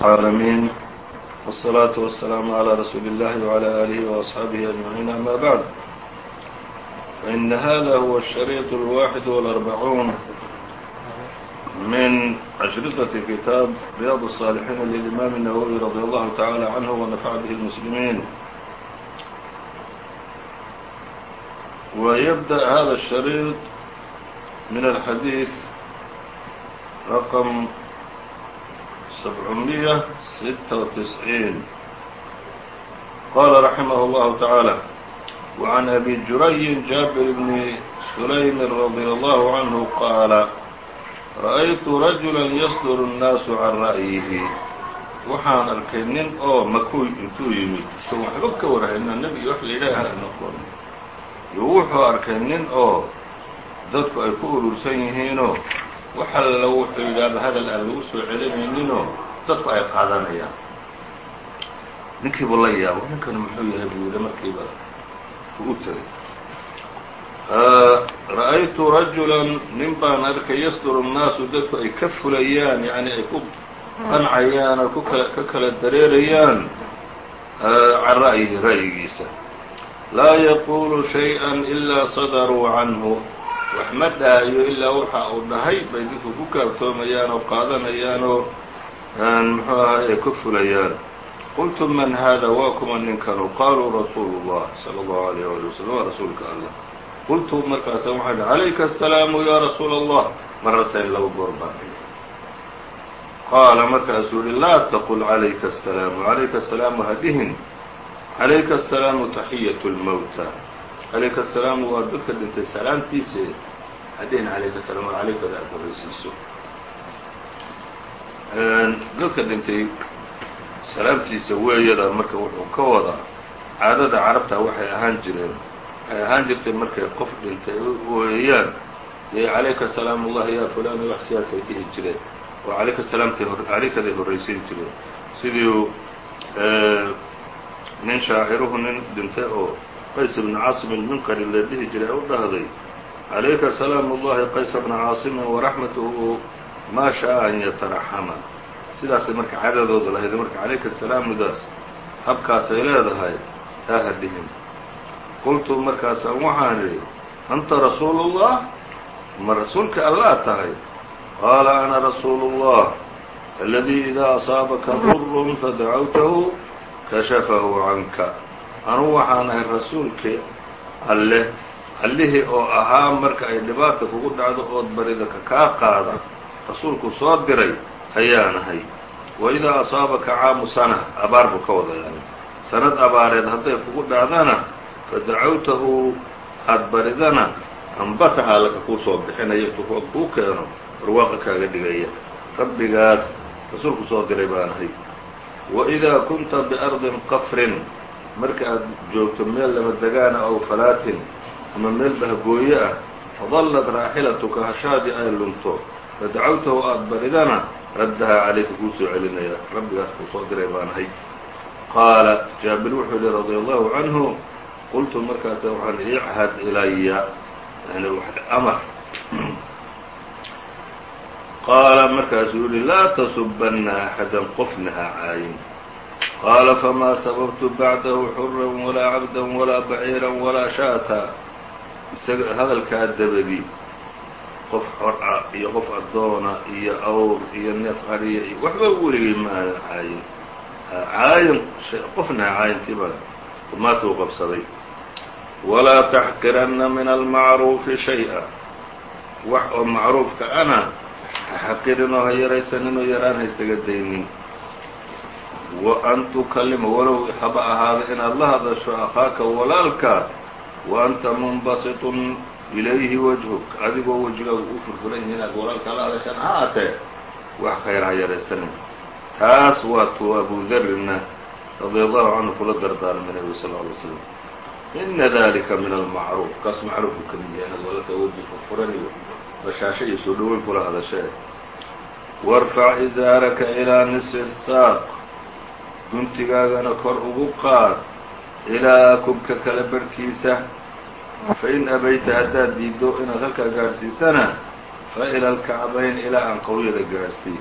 العالمين والصلاة والسلام على رسول الله وعلى آله وأصحابه أجمعين أما بعد فإن هذا هو الشريط الواحد والأربعون من أشرطة كتاب رياض الصالحين للإمام النووي رضي الله تعالى عنه ونفع به المسلمين ويبدأ هذا الشريط من الحديث رقم سبعمية ستة وتسعين قال رحمه الله تعالى وعن أبي جري جابر بن سليم رضي الله عنه قال رأيت رجلا يصدر الناas عan ra'yihi waxaan arkay nin oo makuy intuu yimid so waxba ka warhayna nebi iyo wax la ilaaha noqon iyo wuxuu arkay nin oo dadku ay ku urursan yihiinoo wax alla wuxuu yidhaahda hadal aan lagu soo celinayninoo dadku ay qaadanayaan ninkiibu la yaabo ninkanu muxuu yahay buu yidhi markiiba u tegay ra'aytu rajulan nin baan arkay yasduru الnaasu dadku ay ka fulayaan yani ay ku qancayaan oo ka kala dareerayaan can ra'yihi ra'yigiisa laa yaqulu shayئa ilaa sadaruu canhu wax ma dhahayo ilaa waxa uu dhahay bay dadku ku kaaftoomayaan oo qaadanayaan oo muxuu ahay ay ka fulayaan qultu man hada waa kuma ninkanu qaluu rasuulu الlah salى الlahu عalيه alي waslm waa rasuulka allah qultu markaasa waxaa hi calayka asalaamu yaa rasuula allah maratayn laba goor baan qaala markaasuu yihi laa taqul calayka asalaamu calayka asalaamu hadihin calayka asalaamu taxiyat lmowta calayka asalaamu waa dadka dhintay salaamtiisa hadihin calayka asalam waa calaykada aad horraysiiso dadka dhintay salaamtiisa weeyada marka wuxuu ka wadaa caadada carabta waxay ahaan jireen waxay ahaan jirtay markay qof dhintay ooyayaan dee calayka salaam ullahi ya fulan wax sidaasay dhihi jireen oo calayka salaamtay calaykaday horraysiin jireen sidii nin shaaciruhu nin dhintay oo qays bna caasim ilminqari la dhihi jiray u dhahday calayka salaam ullahi qaysa bna caasimin waraxmatuhu maa sha'a an yataraxama sidaasay marka cadadooda lahayd marka calayka salaamudaas habkaasay leedahay taa ha dhihin qultu markaasaan waxaan idhi anta rasuulu ullah ma rasuulka allaa tahay? Qaala ana rasuulu ullah aladii idaa asaabaka durun fadacawtahu kashafahu canka anugu waxaan ahay rasuulkii alleh. Allihii oo ahaa marka ay dhibaata kugu dhacdo ood baridaka kaa qaada rasuulku soo diray ayaan ahay. Wa idaa asaabaka caamu sana abaar buu ka wada yani sanad abaareed hadday kugu dhacdana fadacawtahu aada baridana ambatahaa laka kuu soo bixinaya intuu kuu keeno barwaaqa kaaga dhigaya. Rabbigaas rasuulku soo diray baan ahay. Wa idaa kunta biardin qafrin marka aad joogto meel lama degaana aw falaatin ama meel bahgooye ah fadallat raaxilatuka hashaadii ay lunto. Fadacawtahu aada baridana raddahaa calayka kuu soo celinaya. Rabbigaas kuu soo diray baan ahay. Qaala jaabir wuxuu yihi radia allahu canhu qultu markaasa waxaan ichad ilaya. Yani amar. Qaala markaasuu yihi laa tasubana axada qofna ha caayin qaala famaa sababtu bacdahu xuran walaa cabda walaa baciira walaa shaata isaga hadalkaa dabadi qof xor ah iyo qof addoona iyo awr iyo neef ariya iyo waxba weligay ma aanan caayin caayin qofna caayintiiba maata u qabsaday walaa taxqiranna min almacruufi shay-a wax oo macruufka ana ha xaqirinoo ha yaraysaninoo yaraan haysaga daynin wa an tukallima walow haba ahaada inaad la hadasho akhaaka walaalka wa anta munbasitun ilayhi wajhuk adigoo wejigaagu u furfuran yihi inaad walaalka la hadashaan ha atee wax khayr ha yaraysanin taas waa tuu abu darrina radia allahu canhu kula dardaarmay nabigu sal lla alay slam ina dalika min almacruuf kaas macruufku ka mid yahay inaad walaalka weji furfuran iyo bashaasho iyo soo dhoweyn kula hadashee warfac izaaraka ilaa nisfi saaq guntigaagana kor ugu qaad ilaa kubka kale barhkiisa fain abayta haddaad diido inaad halkaa gaadhsiisana fa ila alkacbayn ilaa anqowyada gaadhsii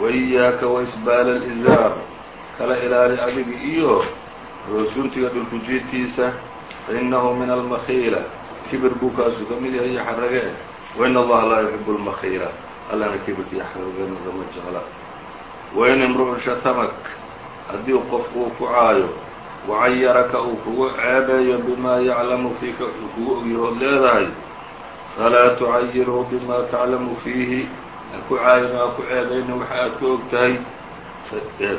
waiyaaka waisbaala alizaar. Kala ilaali adiga iyo guntiga dhulkujiidkiisa fainahu min almakhiila. Kibir buu kaasuu ka mid yahay iyo xarage eh. Wain allaha laa yuxibu lmakhiila allana kibirta iyo xaragena lama jecla. Wain imru'un shatamak haddii qof uu ku caayo wacayaraka uu kugu ceebeeyo bimaa yaclamu fiika uu kugu ogyahood leedahay falaa tucayirhu bima taclamu fiihi ha ku caayin ha ku ceebayna waxa aad ku og tahay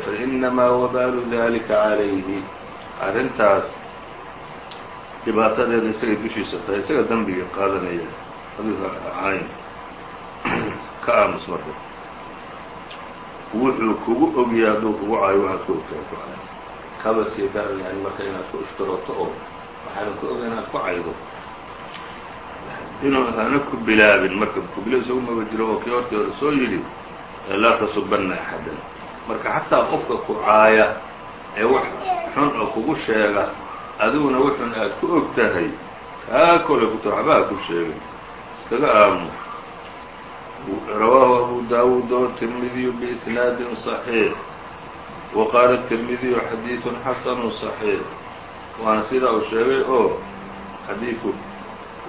fainamaa wabaalu dalika calayhi. Arrintaas dhibaatadeeda isagay dushiisa tahay isaga dembigii qaadanaya adiga cayn ka aamus marka wuxuu kugu ogyahay hadduu kugu caayo waxaad ku ogtahay kaba sii daran yani marka inaad ku iftirooto oo waxaana ku oga inaad ku caydo. Inuu hana ku bilaabin marka kubilo isagu maba jiro oo kii hortii hore soo yidhi laa tasubanna axadan. Marka xataa qofka ku caaya ee wax xun oo kugu sheega adiguna wuxun aad ku og tahay kaa kole kuta waxba ha ku sheegin. Iskaga aamu rawaahu abu daawuud wالتirmidiyu بisnaadi صaxiix waqaala التirmidiyu xadiiثu xasanu صaxiix waana sidaa uu sheegay oo xadiiku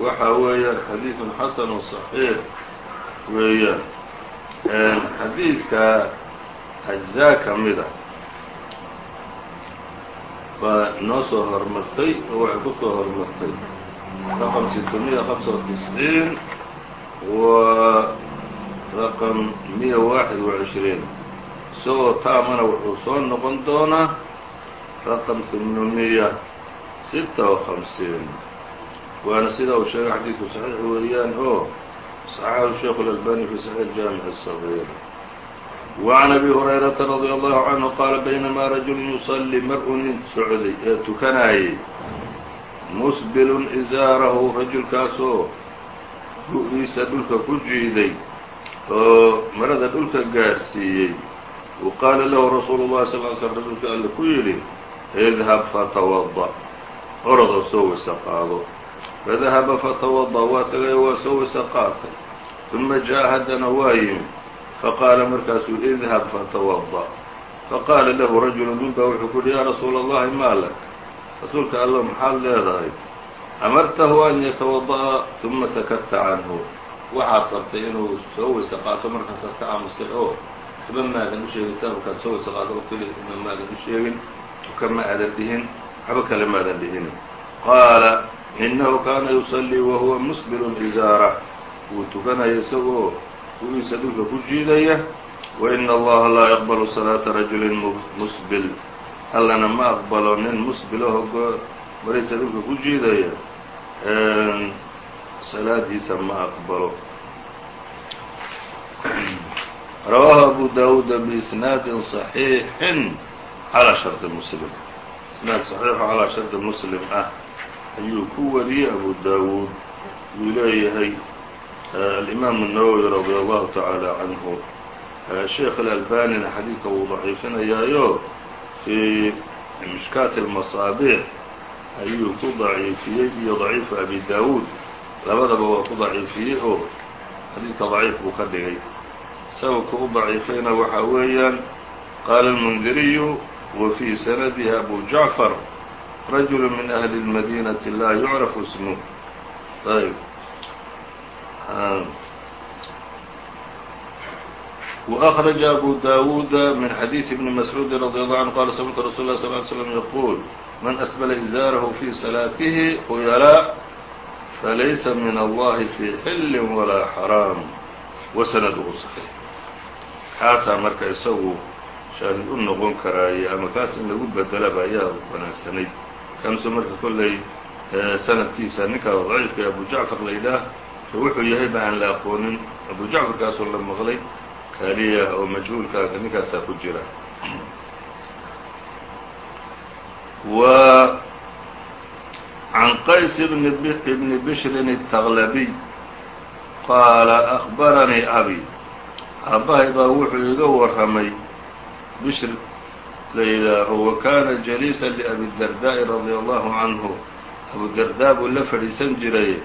waxa weeyaan xadiiثu xasanu صaxiix weeyaan xadiidka أجزaa ka mida baa noo soo hormartay oo waxay ku soo hormartay raqم ستمية خمسة وتسعين و raqم miya waaxid وعشhرين isagoo taamana wuxuu soo noqon doonaa raqم ثمنمية ستة وخمسين waana sida uu sheegay xadiidku صaxiix weeyaan oo صaxaxu الشheikh الألباني في صحيح الجامع الصغير وعن أbي هريرةa رضي الله عنه qاaل بينما رجل يصلي mar-u nin socday ee tukanayay musbilun izaarahu rajulkaasoo gu-iisa dhulka ku jiiday oo marada dhulka gaadhsiiyey wa qaala lahu rasuulu الlahi sal ل sl rasuulka alle ku yidhi idhab fatawada orodoo soo weyse qaado fadahaba fatawada waa tagay waa soo weyse qaatay ثuma jaaءa haddana waa yimi faqaala markaasuu idhab fatawada faqaala lahu rajulu nin baa wuxuu ku yihi yaa rasuula allahi maa lak rasuulka allo maxaad leedahay amartahu an yatawada'a ثuma sakadta canhu waxaad qabtay inuu soo weyse qaato markaasaad ka aamusay oo waxba maadan u sheegin sababkaad soo weyse qaato waqtili ma maadan u sheegin tuka ma aadan dhihin waxba kale maadan dhihin. Qaala inahu kaana yusallii wahuwa musbilun izaarah wuu tukanaya isagoo gu-iisa dhulka ku jiidaya. Waina allaha laa yaqbalu salaata rajulin musbil. Allana ma aqbalo nin musbilaho maraysa dhulka ku jiidaya salaadiisa ma aqbalo rawaahu abu dawuuda biisnaadin صaxiixin calىa sharطi muslim isnaad صaxiixo calىa sharطi muslim ah ayuu ku wariyey abu dawuud wuu leeyahay alimaamu الnawowi radi allahu taعaalى canhu sheekh alalbanina xadiidka wuu daciifinayaayo fii mishkaati اlmasaabiix ayuu ku daciifiyey iyo daciifu abi dawuud labadaba waa ku daciifiyey oo xadiidka daciif buu ka dhigay sababka u daciifayna waxaa weeyaan qaala اlmundiriyu wa fii sanadihi abu jacfar rajulu min ahli اlmadinati laa yucrafu ismuh ayb وأخرج أبو داود من xadيiث بن مسعوud رضي الله عنه qال سمعت رsuل الله صلى اه عليه وسلم يقول من أسبل إزاaره في صلاaته خyلاء falaysa min allahi fii xillin walaa xaraam wa sanaduhu saxiix kaasaa marka isagu shaahid u noqon karaaye ama kaas in lagu bedelaba ayaa wanaagsanayd kansu marka kolley sanadkiisa ninkaa daciifka ee abu jacfar la yidhaah so wuxuu yahay ba aan la aqoonin abu jacfarkaasoo la maqlay kaaliya oo majhuulkaaka ninkaasaa ku jira w عan qays bn bshrin التغلبي qaala أخbaranii abi aabbahay baa wuxuu iga warramay bishr la yidhaaho wa kana jaliisa لأbi الdardaaءi radي allahu canhu abu dardaa buu la fadhiisan jiray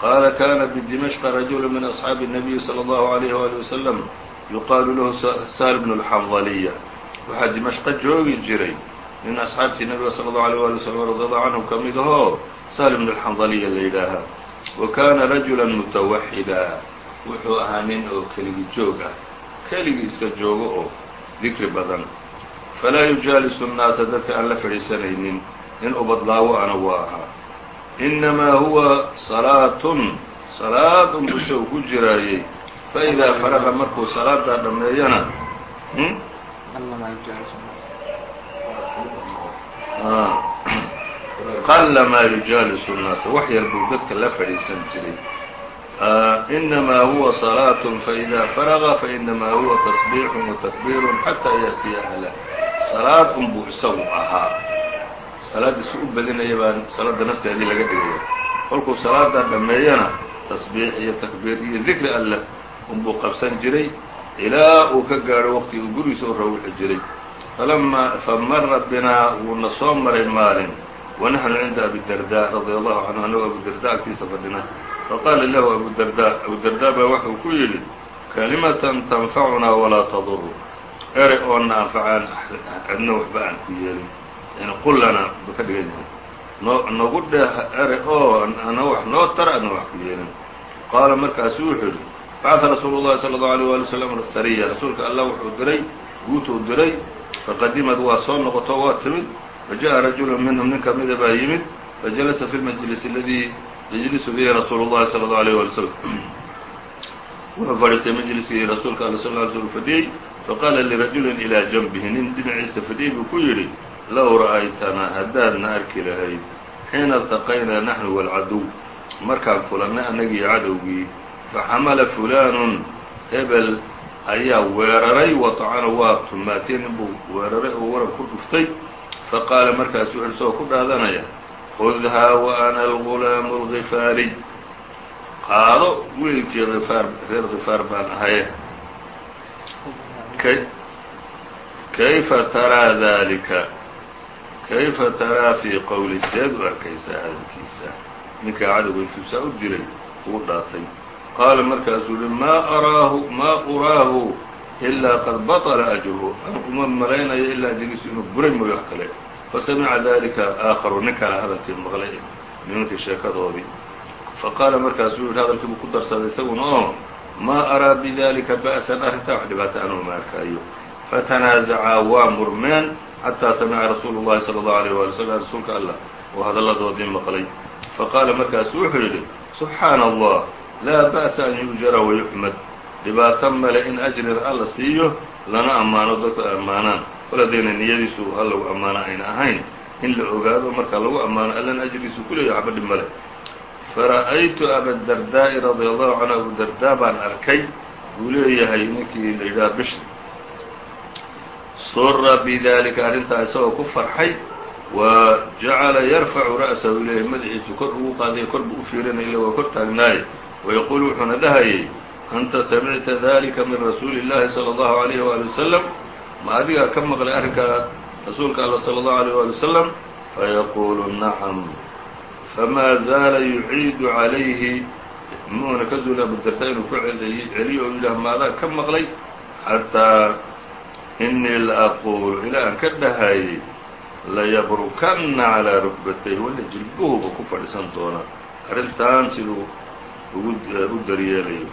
qaala kana bdimashqa rajulu min أصxaabi الnabiyi slى اllahu عalيh wali waslm yuqaalu lahu sahl bnu اlxandaliya waxaa dimashqo joogi jiray nin asxaabtii nabiga salى اllahu alيه wali wslam radi allahu canhu ka mid ahoo sahl bnu اlxandaliya la yidhaahaa wa kana rajula mutawaxida wuxuu ahaa nin oo keligi joog ah keligii iska joogo oo dikri badan falaa yujaalisu الnaasa dadka aan la fadhiisanaynin nin ubadlaawo ana waa ahaa inamaa huwa salaatun salaad unbu isagu ku jiraayey faidaa faraqa markuu salaadaa dhammeeyana qala maa yujaalisu الnaasa wax yar buu dadka la fadhiisan jiray inamaa huwa salaaة faإida faraga fainamaa huwa tasbiix watakbiir xataa yaأtiya ahlah salaad unbuu isagu ahaa salaaddiisu u badinaya baa salaada nafteedii laga dhigaya kolkuu salaadaa dhammeeyana tasbiix iyo takbiir iyo dikri alleh unbuu qabsan jiray ilaa uu ka gaadho waqti uu gurigiisa u rawixi jiray falama famara binaa wuuna soo maray maalin wanaxnu cinda abi darda radia allahu canhu anagoo abu darda agtiisa fadhina faqaala lahu abu darda abu darda baa waxuu ku yidhi kalimatan tanfacunaa walaa taduru erey oo na anfacaan cidna waxba aan ku yeelin yani qullana ba ka dhigan yahay no nagu dheh erey oo ana wax noo tara adna wax ku yeelin qaala markaasu wuxuu yidhi bacثa rasuulu الlahi salى الlaه عalيه wali wslam sariya rasuulka allah wuxuu diray guutuu diray faqadimad waa soo noqoto waa timid fajaءa rajulu minhum nin kamida baa yimid fajalasa fi اlmajlis اladii yجlisu fihi rasuulu الlahi salى الlaه عalيه wali slm wuxuu fadhiistay majliskii rasuulka all sl ly slm fadhiyey faqaala lirajulin ilىa janbihi nin dhinaciisa fadhiyey buu ku yidhi low ra'aytanaa haddaadna arki lahayd xiina اltaqaynaa naxnu wاlcaduw markaan kulannay annagii cadowgii faxamala fulaanun hebel ayaa weeraray waطacana waa tumaatay nin buu weeraray oo waran ku dhuftay. Faqaala markaasu wuxu isagoo ku dhaadanaya khudhaa wa ana algulaamu اlgifaariy qaado wiilkii ifaar reer khifaar baan ahaye kayfa taraa dalika kayfa taraa fii qowli seed u arkaysaa hadalkiisa. Ninkaa cadowga intuusaa u dilay uu dhaatay qaala markaasuu yihi maa araahu maa uraahu ilaa qad baطla ajruhu an uma malaynayo ilaa ajrigiisu inuu buray mooyo wax kale fasamica dalika aakharu nin kale hadalkii maqlay nimankii sheekadoodii faqaala markaasuu yihi hadalkii buu ku darsaday isaguna oo maa araa bidalika ba'san arrintaa wax dhibaata anuu ma arkaayo fatanaazacaa waa murmeen xataa samica rasuulu llahi salى اllahu alيyh wali slm rasuulka allah oo hadalladoodii maqlay faqaala markaasu wuxuu yidhi subxaana allah laa ba'sa an yu'jara wayuxmad dhibaato male in ajrina alla siiyo lana ammaano dadka ammaanaan. Kol haddayna niyadiisu ha lagu ammaano ayna ahayn. In la ogaado marka lagu ammaano allana ajrigiisu ku leeyahy waxba dhib male. Fara'aytu abadardaa'i radia allahu canhu abudardaa baan arkay. Buu leeyahay ninkii la yidhaha bishri sura bidalika arrintaa isagoo ku farxay. Wa jacala yarfacu ra'sahu ilayhi madaxiisu kor ugu qaadaya kor buu u fiirinaya illa waa kor taagnaaye wayaquulu wuxuuna dhahayay anta samicta dalika min rasuuli اllahi salى اllahu عalayh wali wasalam ma adigaa ka maqlay arrinkaa rasuulka alla salى اllahu عalيه wali wasalam fayaquulu nacam famaa zaala yuciidu calayhi muuna ka zuuli abudarda inuu ku celiyo oo yidhaah maadaa ka maqlay xataa inii la aquulu ilaa aan ka dhahayay layabrukanna calىa rukbatayh walla jilbuhuba ku fadhiisan doona arrintan siduu ugu u daryeelayo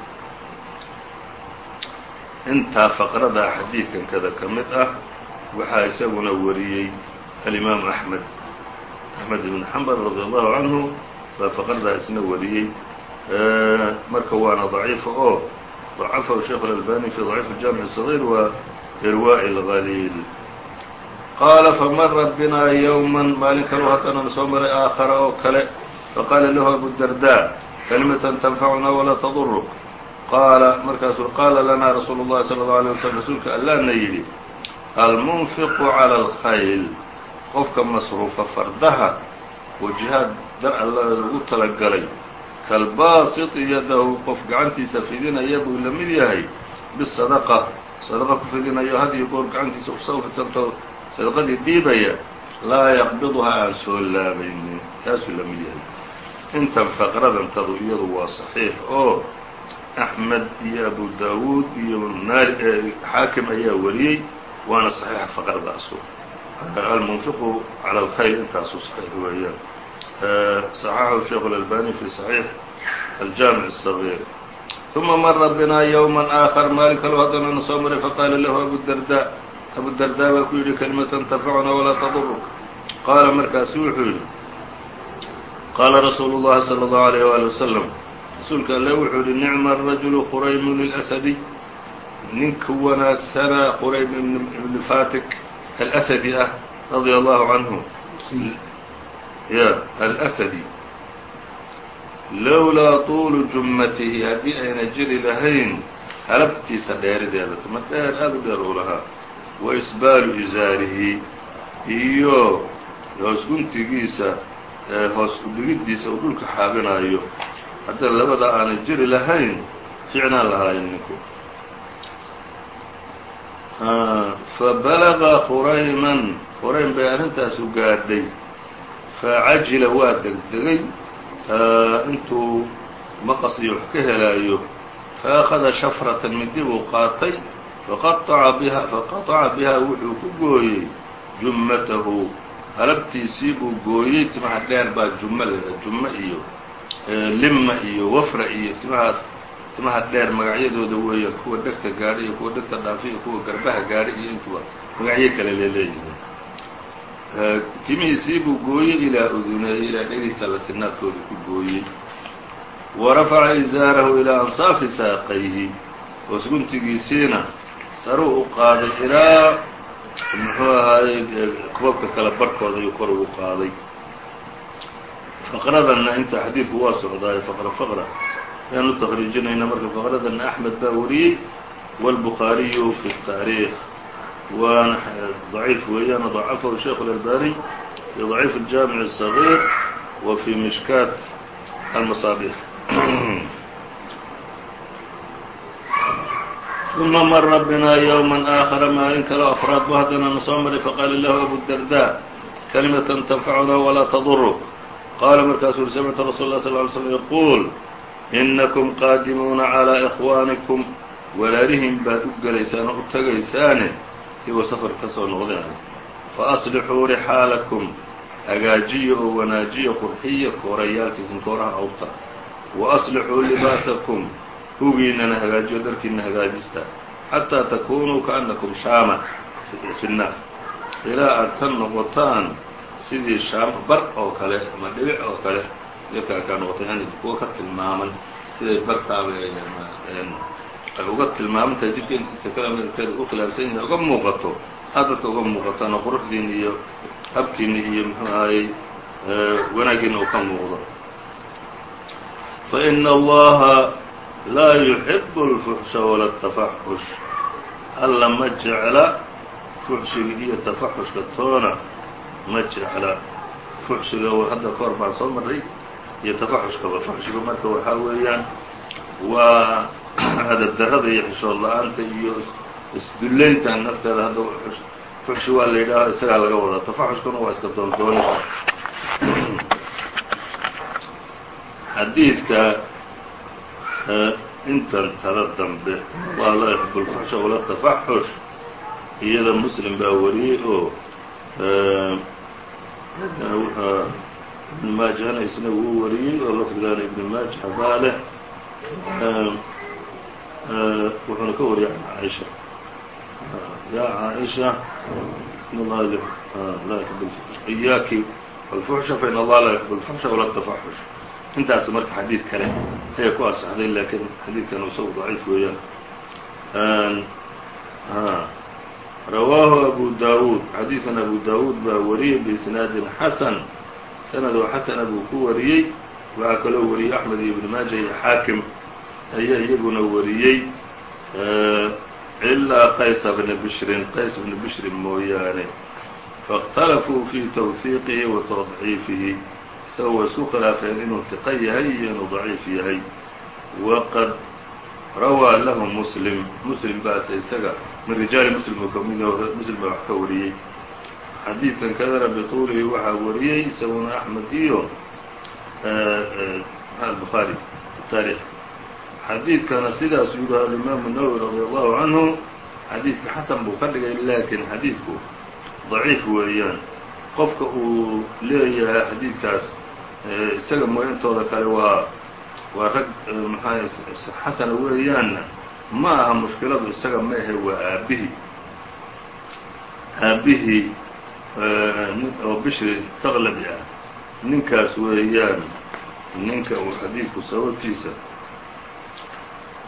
intaa faqradaa xadiidkan kada ka mid ah waxaa isaguna wariyey alimaamu axmed axmed ibn xambal radi allahu canhu baa faqradaa isna wariyey marka waana daciifa oo ضacafahu sheikh اlalbani fi ضaciif اjaamiع الصغيr wa irwaaء اlgaliil qaala famara binaa yowma maalin kaloo haddana soo maray aakhara oo kale faqaala lahu abudarda kalimatan tanfacuna walaa taduruk qaala markaasuu qaala lanaa rasuulu اllahi salى اlه alيه waslm rasuulka allaana yidhi almunfiqu calى اlkhayl qofka masruufa fardaha oo jihaad dar alla ugu talagalay kalbaasiti yadahu qof gacantiisa fidinaya buu la mid yahay bisadaqa sadaqa ku fidinayo had iyo goor gacantiisa usoo fidsanto sadaqadii dhiibaya laa yaqbiduha aan soo laabaynin taasuu la mid yahay intan faqradantadu iyadu waa saxiix oo أحmed iyo أbu dawud iyo xaakim ayaa wariyey waana صaxiixa faqradaasu almunfiqu calى اlkhayl intaasu صaxiix weeyaan صaxaxahu sheikh الألbani fi صaxiix الjaamiع الصغير ثuma mara bina yوما آخر maalin kaloo haddana na soo maray faqaala lahu abudarda abudarda baa ku yidhi kalimatan tanfacuna walaa taduruk qaala markaasu wuxuu yidhi qaala rasuulu الlahi slى الlaه عalيه wali waslم rasuulka alle wuxuu yihi nicma الrajulu quraymun الأsadi ninka wanaagsanaa quraym ibni fatik alasadi ah radia allahu canhu ya alasadi lowlaa tuulu jummatihi haddii ayna jiri lahayn halabtiisa dheerideeda tuma dheer aada u dheer uu lahaa wa isbaalu izaarihi iyo hoos guntigiisa hoos udhigiddiisa uu dhulka xaabinayo hadda labadaa aanay jiri lahayn fiicnaan lahayn ninku. Fabalaga khurayman khuraym bay arrintaasu gaadhay. Facajila waa degdegay intuu maqas iyo wax ka helaayo. Faأkhada shafratan midi buu qaatay faqaطaca biha wuxuu ku gooyey jumatahu halabtiisii buu gooyey timaha dheer baa jummo leeda jummo iyo lima iyo wafra iyo timahaas timaha dheer magacyadooda weeyaan kuwa dhegta gaadha iyo kuwa dhegta dhaafi iyo kuwa garbaha gaadha iyo intuba magacyo kale leeleeyihiin timihiisii buu gooyey ilaa uduneeyey ilaa dherihiisa lasinaadkooda ku gooyey. Wa rafaca izaarahu ilaa ansaafi saaqayhi hoosguntigiisiina saruu u qaaday ilaa muxuu ahaayey kubabka kale barhkooda iyo kor ugu qaaday faqradanna inta xadiidku waa socdaayo faqra faqra ayaan u takriijinayna marka faqradanna axmed baa wariyey wاlbukhaariyu fi الtaariikh waana ضaciif weeyaan ضacafahu sheikh اlalbani fi ضaciif الjaamiع الصغيir wa fi mishkaat almasaabix ثuma mara bina yوما آakara maalin kaleo afraad bu haddana na soo maray faqaala lahu abu darda kalimatan tanfacuna walaa taduruk qaala markaasuu uri samictu rasul اlah sl ly slm yaquul inakum qaadimuuna calىa ikhwaanikum walaalihin baad u gelaysaan oo u tegaysaane iwa safar ka soo noqdeen fa aslixuu rixaalakum hagaajiya oo wanaajiya qurxiya koorayaalkiisin kooraha awrta wa aslixuu libaasakum hugiinana hagaajiyo dharkiina hagaajista xataa takunuu kaأnnakum shaama fi الnaas ilaa aad ka noqotaan sidii shaam bar oo kale ama dhibic oo kale dadkaa kaa noqotay yani kuwa ka tilmaaman siday bartaaba ay uga tilmaamantahay jidka intiisa kale midabkeeda u khilaafsan yahay uga muuqato aad dadka uga muuqataan oo quruxdiina iyo habkiina iyo muxuu ahayey wanaagiina uu ka muuqdo faإna allaha laa yuxibu اlfuxsha wala اtafaxush alla ma jecla fuxshiga iyo tafaxushka toona ma jecla fuxshiga hadda ka hor baan soo maray iyo tafaxushkaba fuxshiga marka waxaa weeyaan waa adabdarada iyo xishood la'aanta iyo isdullaynta nafteeda hadda fuxshi waa la yidhaaho isagaa laga wadaa tafaxushkuna waa iska doondooni xadiidka intan tada dambe waa laa yuxibu lfuxsha wala tafaxush iyada muslim baa wariyey oo ibn maajahna isna wuu wariyey oo lafdigaana ibn maaja baa leh wuxuuna ka wariyay can caaisha ya caaisha iyaaki alfuxsha fain allaha laa yuxib alfuxsha wala tafaxush intaas marka xadiid kale ayaa ku asaxday laakiin xadiidkan isagu daciif weeyaan. Rawaahu abu dawuud xadiidan abu dawuud baa wariyey biisnaadin xasan. Sanad oo xasana buu ku wariyey. Waxaa kaloo wariyey axmed iyo ibn maaja iyo xaakim. Ayaa iyaguna wariyey ilaa qaysa bna bishrin qays bna bishrin mooyaane. Faاkhtalafuu fii tawhiiqihi wa tadciifihi isaga way isku khilaafeen inuu hiqo yahay iyo inuu daciif yahay waqad rawaa lahu muslim muslim baase isaga min rijaali muslim oo ka mid muslim baa wax ka wariyey xadiidkan kadara bituulihi waxaa wariyey isaguna axmed iyo bukhaari taarikh xadiidkana sidaas yidhi alimaamu nawwi radi allahu canhu xadiidka xasan buu ka dhigay laakiin xadiidku daciif weeyaan qofka uu leeyahay xadiidkaas isaga mooyintooda kale waa waa rag maxaa xasana weeyaanna ma aha mushkiladu isaga ma ahe waa aabihii aabihii oo bishri taqlabi ah ninkaas weeyaan ninka uu xadiidku sababtiisa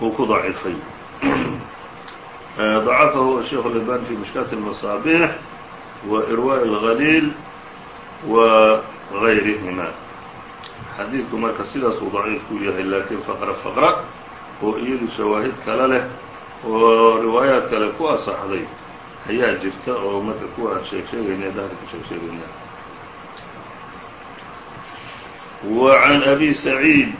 uu ku ضaciifay ضacafahu الشheikh الألباني في مشhكاة المصابيح وإrواء الغليل وغayrihima xadiidku marka sidaas uu ضaciif ku yahay laakiin فqرة فqرة oo iyadu shawaahid kale leh oo riwaayaad kale ku asaxday ayaa jirta oo marka kuwa aan sheeg sheegayna dahri ku sheeg sheegayna وعن أbي سعيid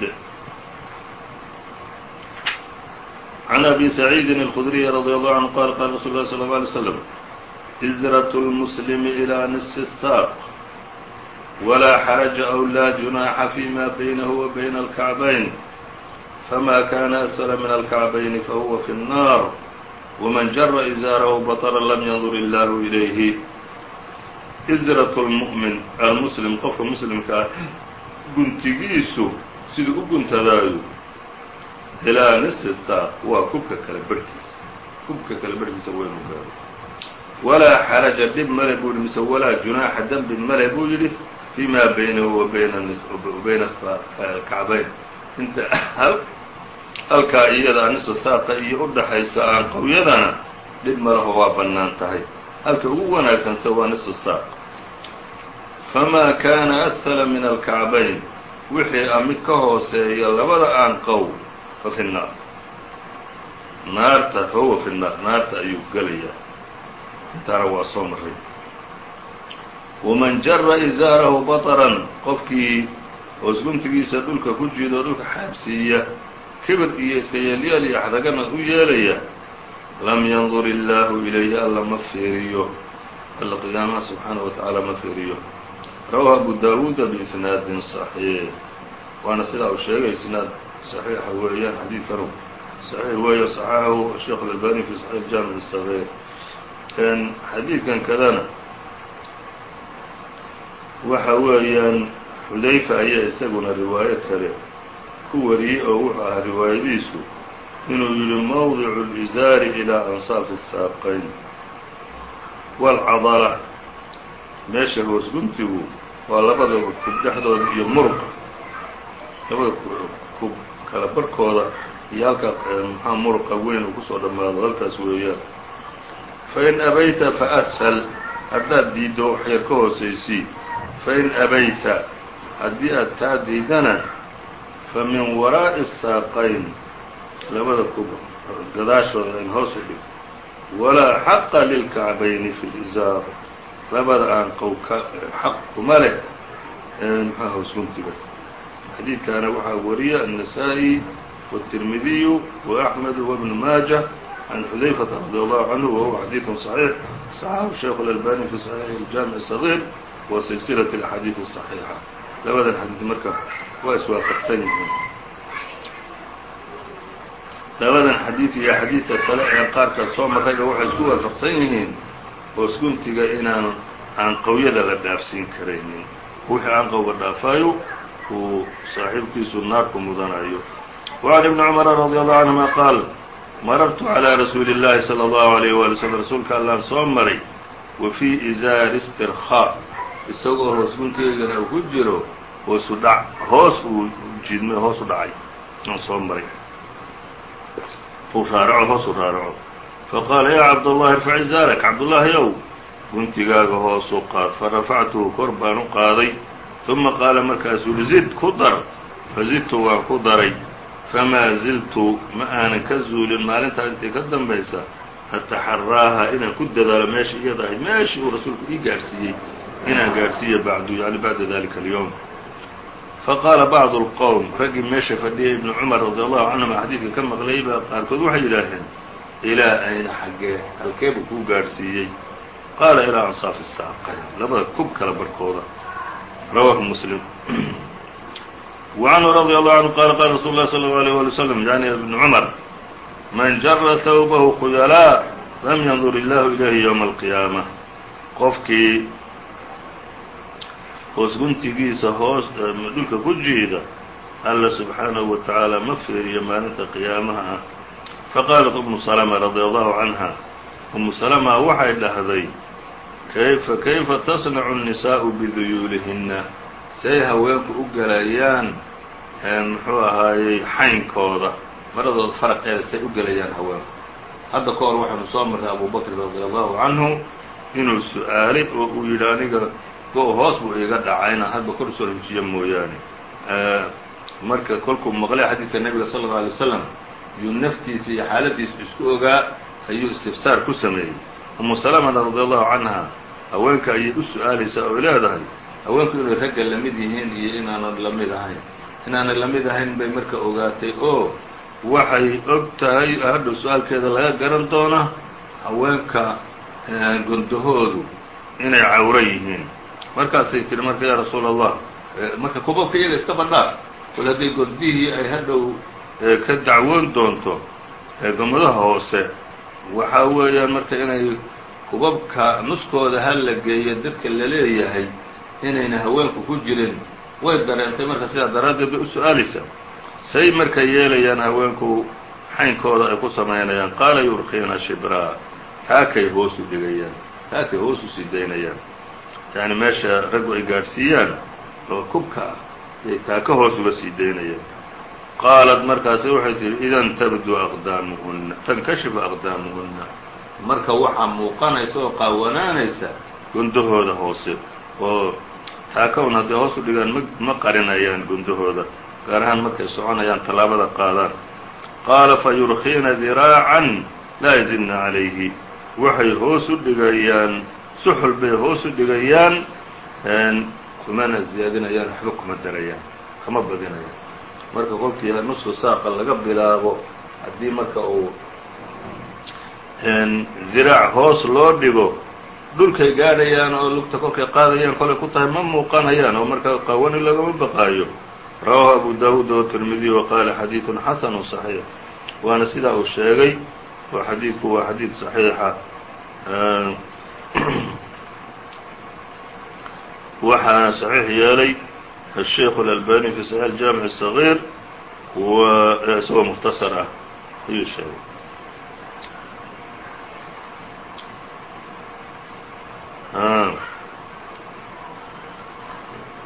عن أbي سعيid الخdري رضي الله عنه qال qال رsuل الله صلى الله عليه وسلم إزرة المسلم إلى نصف الساق ولا حرج أو لا جناح فيma بينه وبين الكعبين فما كان أسفل من الكعبين فهو في النار ومن جر إزاaره بطرا لم ينظر الله إليه إزرة المؤمن المسلم qofka مسلمka guntigiisu siduu u guntadaayo ilaa nisfi saaq waa kubka kale barhkiisa kubka kale barhkiisa waynu gaaro walaa xaraja dhib male buu yihi mise walaa junaaxa dembi male buu yidhi fiima baynahu wa bayna kacbayn inta halkaa iyada nisfu saaqa iyo u dhaxaysa aan qowyadana dhib malaho waa bannaan tahay halka ugu wanaagsanse waa nisfu saaq famaa kaana asfala min alkacbayn wixii a mid ka hooseeya labada aanqow fa fi nnaar naarta fahuwa fi nnaar naarta ayuu gelayaa intaana waa soo maray waman jara izaarahu baطran qofkii hoosguntigiisa dhulka ku jiido dhulka xaabsiiya kibir iyo iska yeelyeel iyo axdagana u yeelaya lam yandur illaahu ilayhi alla ma fiiriyo alla qiyaamaha subxaanaه wa tacaala ma fiiriyo rawahu abu dawuuda biisnaadin صaxiix waana sidaa uu sheegay isnaad صaxiixa weeyaan xadiidkanu صaxiix weeyo صaxaxahu sheekh اlalbani fi صaxiix jaamic الصغيir xadiidkan kadana waxa weeyaan xudayfa ayaa isaguna riwaayo kale ku wariyey oo wuxuu ahaa riwaayadiisu inuu yihi mawdicu اlizaari ilaa ansaafi الsaaqayn wاlcadala meesha hoos guntigu waa labada kub dhexdooda iyo muruqa labada kub kala barkooda iyo halkaa maxaa muruqa weyn uu kusoo dhammaado halkaas weeyaan fain abayta faashal haddaad diiddo wax yar ka hoosaysii fain abayta haddii aad taa diidana fa min waraa'i الsaaqayn labada kub gadaashooda in hoos u dhig walaa xaqa lilkacbayni fi lizaar labada aan qow ka xaq kuma leh maxaa hoos guntiga xadiidkaana waxaa wariya النasaaئي والتirmidiyu وأحmed وبن maaجة عن xudayfةa radي الlahu canهu wahuwa xadiiث صaحيiح صaxaxu sheikh الألbاني fi صaحيiح الجaamiع الصغير wa silsilaة الأxaadiiث الصaحيiحة labadan xadiiث marka waa iswaafaqsan yihiin labadan xadiiث iyo xadiidka kale ee qaarka soo marayba waxay isku waafaqsan yihiin hoos guntiga inaan aanqowyada la dhaafsiin karaynin wixii aanqowga dhaafaayo uu saaxiibkiisu naarku mudanayo وعن ابن cمر رضي الله عنهma qاal marartu عlى رasuuلi الlahi صلى الله عليه وaلي وسلم rasuulka allaan soo maray wa fii إزaari اstirخاء isagoo hoos gunteygana uu ku jiro hoosu dhac hoos uu jidmay hoos u dhacay aan soo maray uu raaraco hoos u raaraco faqaala yaa cabdالlahi irfac izaarak cabdullaahi ow guntigaaga hoosu qaad farafactuhu kor baan u qaaday ثuma qaala markaasuu uli zid ku dar fazidtu waan ku daray famaa ziltu ma aanan ka zuulin maalintaa intii ka dambaysa ataxaraaha inaan ku dadaalo meesha iyada ahayd meeshii uu rasuulku ii gaadhsiiyey inaan gaadhsiiya bacdu yani bacda dalika alyowm faqaala bacdu اlqowm raggii meesha fadhiyay ibnu cumar radi allahu canhuma xadiidka ka maqlayay baa qaarkood waxay yidhaaheen ilaa ayna xaggee halkee buu kuu gaadhsiiyey qaala ilaa ansaafi saaqayn labada kub kala barhkooda rawaahu muslim وعنه رضي الله عنه قال قال رsuل الlh صلى الله عليه ولي وسلم يعني بن cمر mن jرa ثوبه khuyلاء lm ينظر الlah إليه يوم القيامة qofkii hoos guntigiisa hoos dhulka ku jiida alla subxaanahu wa tacaala ma fiiriyo maalinta qiyaamaha ah. Faqaalat umu salama radia allahu canha umu salama waxay dhahday kayfa kayfa tasnacu الnisaa'u biduyuulihinna say haweenku u gelayaan muxuu ahaayey xaynkooda. Maradooda faraqeeda say u gelayaan haweenku. Hadda ka hor waxaynu soo marray abu bakr radia allahu canhu inuu su'aalay oo uu yidhi aniga hoos buu iga dhacay inaan hadba kor soo rijiyo mooyaane. Marka kolkuu maqlay xadiidka nebiga sala allau alay wasalam yuu naftiisa iyo xaaladiisu isku ogaa ayuu istifsaar ku sameeyey. Umu salamana radi allahu canha haweenka ayay u su'aalaysaa oo leedahay haweenku inay ragga la mid yihiin iyo inaanan la mid ahayn. Inaanan la mid ahayn bay marka ogaatay oo waxay og tahay hadhow su'aalkeeda laga garan doona haweenka gondahoodu inay cawro yihiin markaasay tihi marka yaa rasuula allah marka kubabka iyaga iska bandhaaf kol hadday gondihii ay hadhow ka dacwoon doonto gomadaha hoose. Waxaa weeyaan marka inay kubabka nuskooda ha la geeyo dadka la leeyahay inayna haweenku ku jirin way dareentay marka sidaa daraaddeed bay u su'aalaysaa say marka yeelayaan haweenku xaynkooda ay ku samaynayaan qaala yurkiina shibraa taakay hoos u dhigayaan taakay hoos u yacni meesha raggu ay gaadhsiiyaan oo kubka ah yay taaka hoos uga sii daynayaan qaalat markaasi waxay tihi idan tabdu aqdaamuhunna. Tankashifu aqdaamuhunna. Marka waxaa muuqanaysa oo qaawanaanaysa gundahooda hoose. Oo taakawn hadday hoos u dhigaan ma ma qarinayaan gundahooda. Gaar ahaan markay soconayaan tallaabada qaadaan. Qaala fa yurkiina diraacan laa yazidna calayhi. Waxay hoos u dhigayaan suxul bay hoos u dhigayaan kumana ziyaadinayaan waxba kuma darayaan kama badinayaan. Marka kolkii nusku saaqa laga bilaabo haddii marka uu diraac hoos loo dhigo dhulkay gaadhayaan oo lugta kolkay qaadayaan kolay ku tahay ma muuqanayaan oo marka qawani lagama baqaayo. Rawaahu abu daawuud oo tirmidiy wa qaala xadiidun xasanu صaxiix waana sidaa uu sheegay oo xadiidku waa xadiid صaxiixa waxaana صaxiix yeelay الsheikh الألbani fi صaxiix الjaamiع الصغيir isagoo mukhtasar ah ayuu sheegay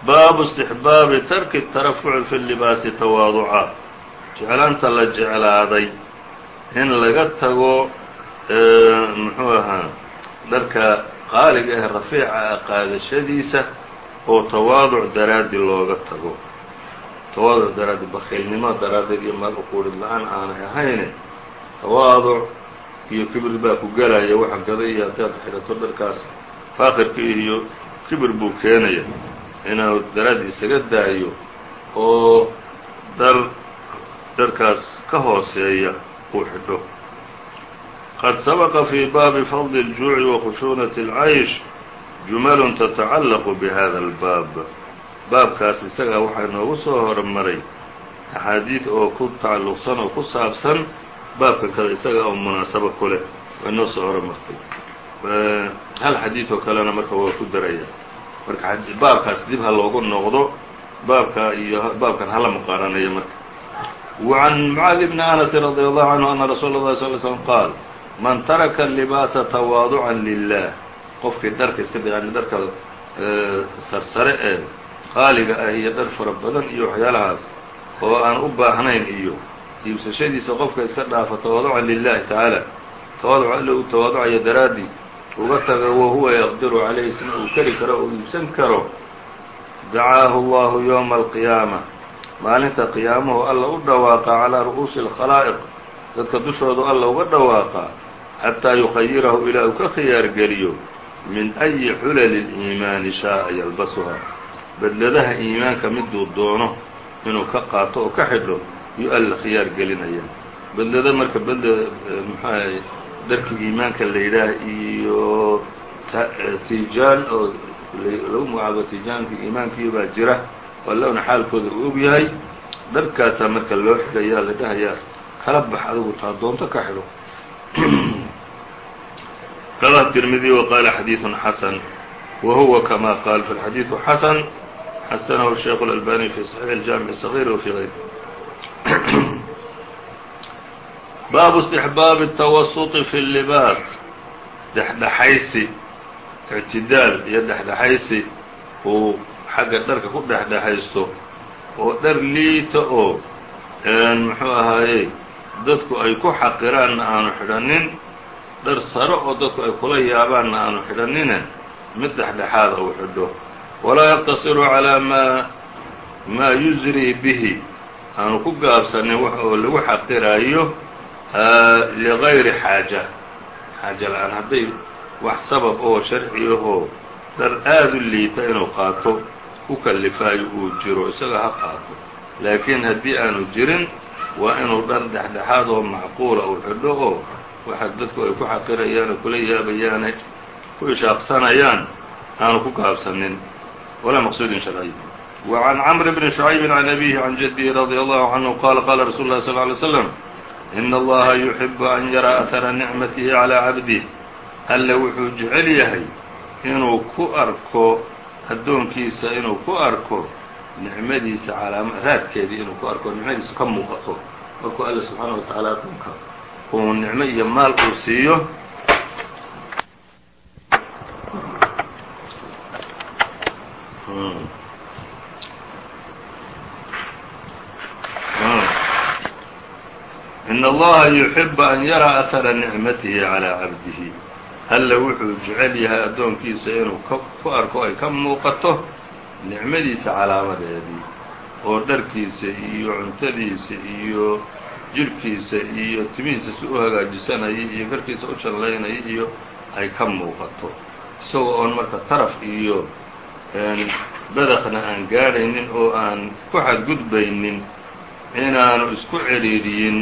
baabu istixbaabi tarki الtarafuci fi libaasi tawaaduca jeclaanta la jeclaaday in laga tago muxuu ahaa Dharka qaaliga ah rafiica ah qaadashadiisa oo tawaaduc daraaddi looga tago. Tawaaduc daraaddi bakhiilnimo daraaddeed iyo maaquurid la'aan aanay ahayne tawaaduc iyo kibir baa ku gelaya waxa gada iyo haddaad xidhato dharkaas faaqirka iyo kibir buu keenaya. Inuu daraaddi isaga daayo oo dar dharkaas ka hooseeya uu xidho qad sabaqa fii baabi fadli الjuuci wa khushuunaةi الcaysh jumalun tatacallaqu bihada albaab baabkaas isagaa waxaa inoogu soo hormaray axaadiid oo ku tacalluqsan oo ku saabsan baabkan kada isaga oo munaasabo ku leh waa inoo soo horumartay hal xadiid oo kalena marka waa ku daraya marka baabkaas dib ha loogu noqdo baabka iyo baabkan hala muqaaranaya marka وعn mعاad بن أنس رضي الله عنه أن رsuل الله صل سلم qاal man taraka libaasa tawaaducan lilah qofkii darka iska dhigaan dharka sarsare ee qaaliga ah iyo dhar fara badan iyo waxyaalahaas oo aan u baahnayn iyo iibsashadiisa qofka iska dhaafa tawaaducan lilahi tacaala tawaaduc alla uu tawaaducayo daraaddii uga taga wahuwa yaqdiru calayh isna uu kari karo uu iibsan karo. Dacaahu allahu yowma alqiyaama. Maalinta qiyaamahu alla u dhawaaqa calaa ru'uusi alkhalaa'iq dadka dushoodu alla uga dhawaaqa xataa yukhayirahu ilaa uu ka khiyaargeliyo min أyi xulali الإimaani shaءa yalbasuha bedladaha iimaanka miduu doono inuu ka qaato oo ka xidho yuu alla khiyaar gelinaya bedlada marka bedle mxuahay dharkii iimaanka la yidhaah iyo tijaan oo lagu magacaabo tijaankii iimaankiyo baa jira allowna xaalkooda uu og yahay dharkaasaa marka loo xidhayaa la dhahayaa kala bax adigu taa doonto ka xidho qala التirmidي وqala xadيiث xasn وhuwa kama qaal فالxadيiثu xasn xasnhu الشhيkh الألbاني في صحيح الجامع الصغير وفي غyr baabu استحbاab التwasط في اللباas dhexdhexaysi اعtidaal iyo dhexdhexaysi uu xagga dharka ku dhexdhexaysto oo dhar liita oo muxuu ahaaye dadku ay ku xaqiraanna aanu xidhanin dhar saro oo dadku ay kula yaabaanna aanu xidhanine mid dhexdhexaada uu xidho. Walaa yaqtasiru calaa maa maa yusrii bihi. Aanu ku gaabsanin wax oo lagu xaqiraayo ligayri xaaja. Xaaja la'aan hadday wax sabab oo sharci ahoo dhar aada u liita inuu qaato ku kallifaayo uu jiro isaga ha qaato. Laakiin haddii aanu jirin waa inuu dhar dhexdhexaad oo macquula uu xidho oo waxa dadku ay ku xaqirayaan oo kula yaabayaane ku ishaaqsanayaan aanu ku gaabsanin walaa maqsuudin sharciy وعn cمر بن شhعyب عن أbيه عن جده رضي الله عنه qال qال رsuل الله صلى اه عليه وسلم إن اllaha يحب أn yarى أثر نicمaته عlى cabdه alle wuxuu jecel yahay inuu ku arko addoonkiisa inuu ku arko nicmadiisa calaam raadkeedii inuu ku arko nicmadiisa ka muuqato markuu alle subxaanaه wa taعala addoonka uu nicmo iyo maal uu siiyo. In allaha yuxibu an yaraa ahara nicmatihi calaa cabdihi. Alla wuxuu jecel yahay addoonkiisa inuu ku arko ay ka muuqato nicmadiisa calaamadeedii oo dharkiisa iyo cuntadiisa iyo jidhkiisa iyo timihiisa si u hagaajisanayay iyo garkiisa u shallaynaya iyo ay ka muuqato. Isagoo oon marka taraf iyo badaqna aan gaadhaynin oo aan ku xadgudbaynin inaanu isku cedhiidhiyin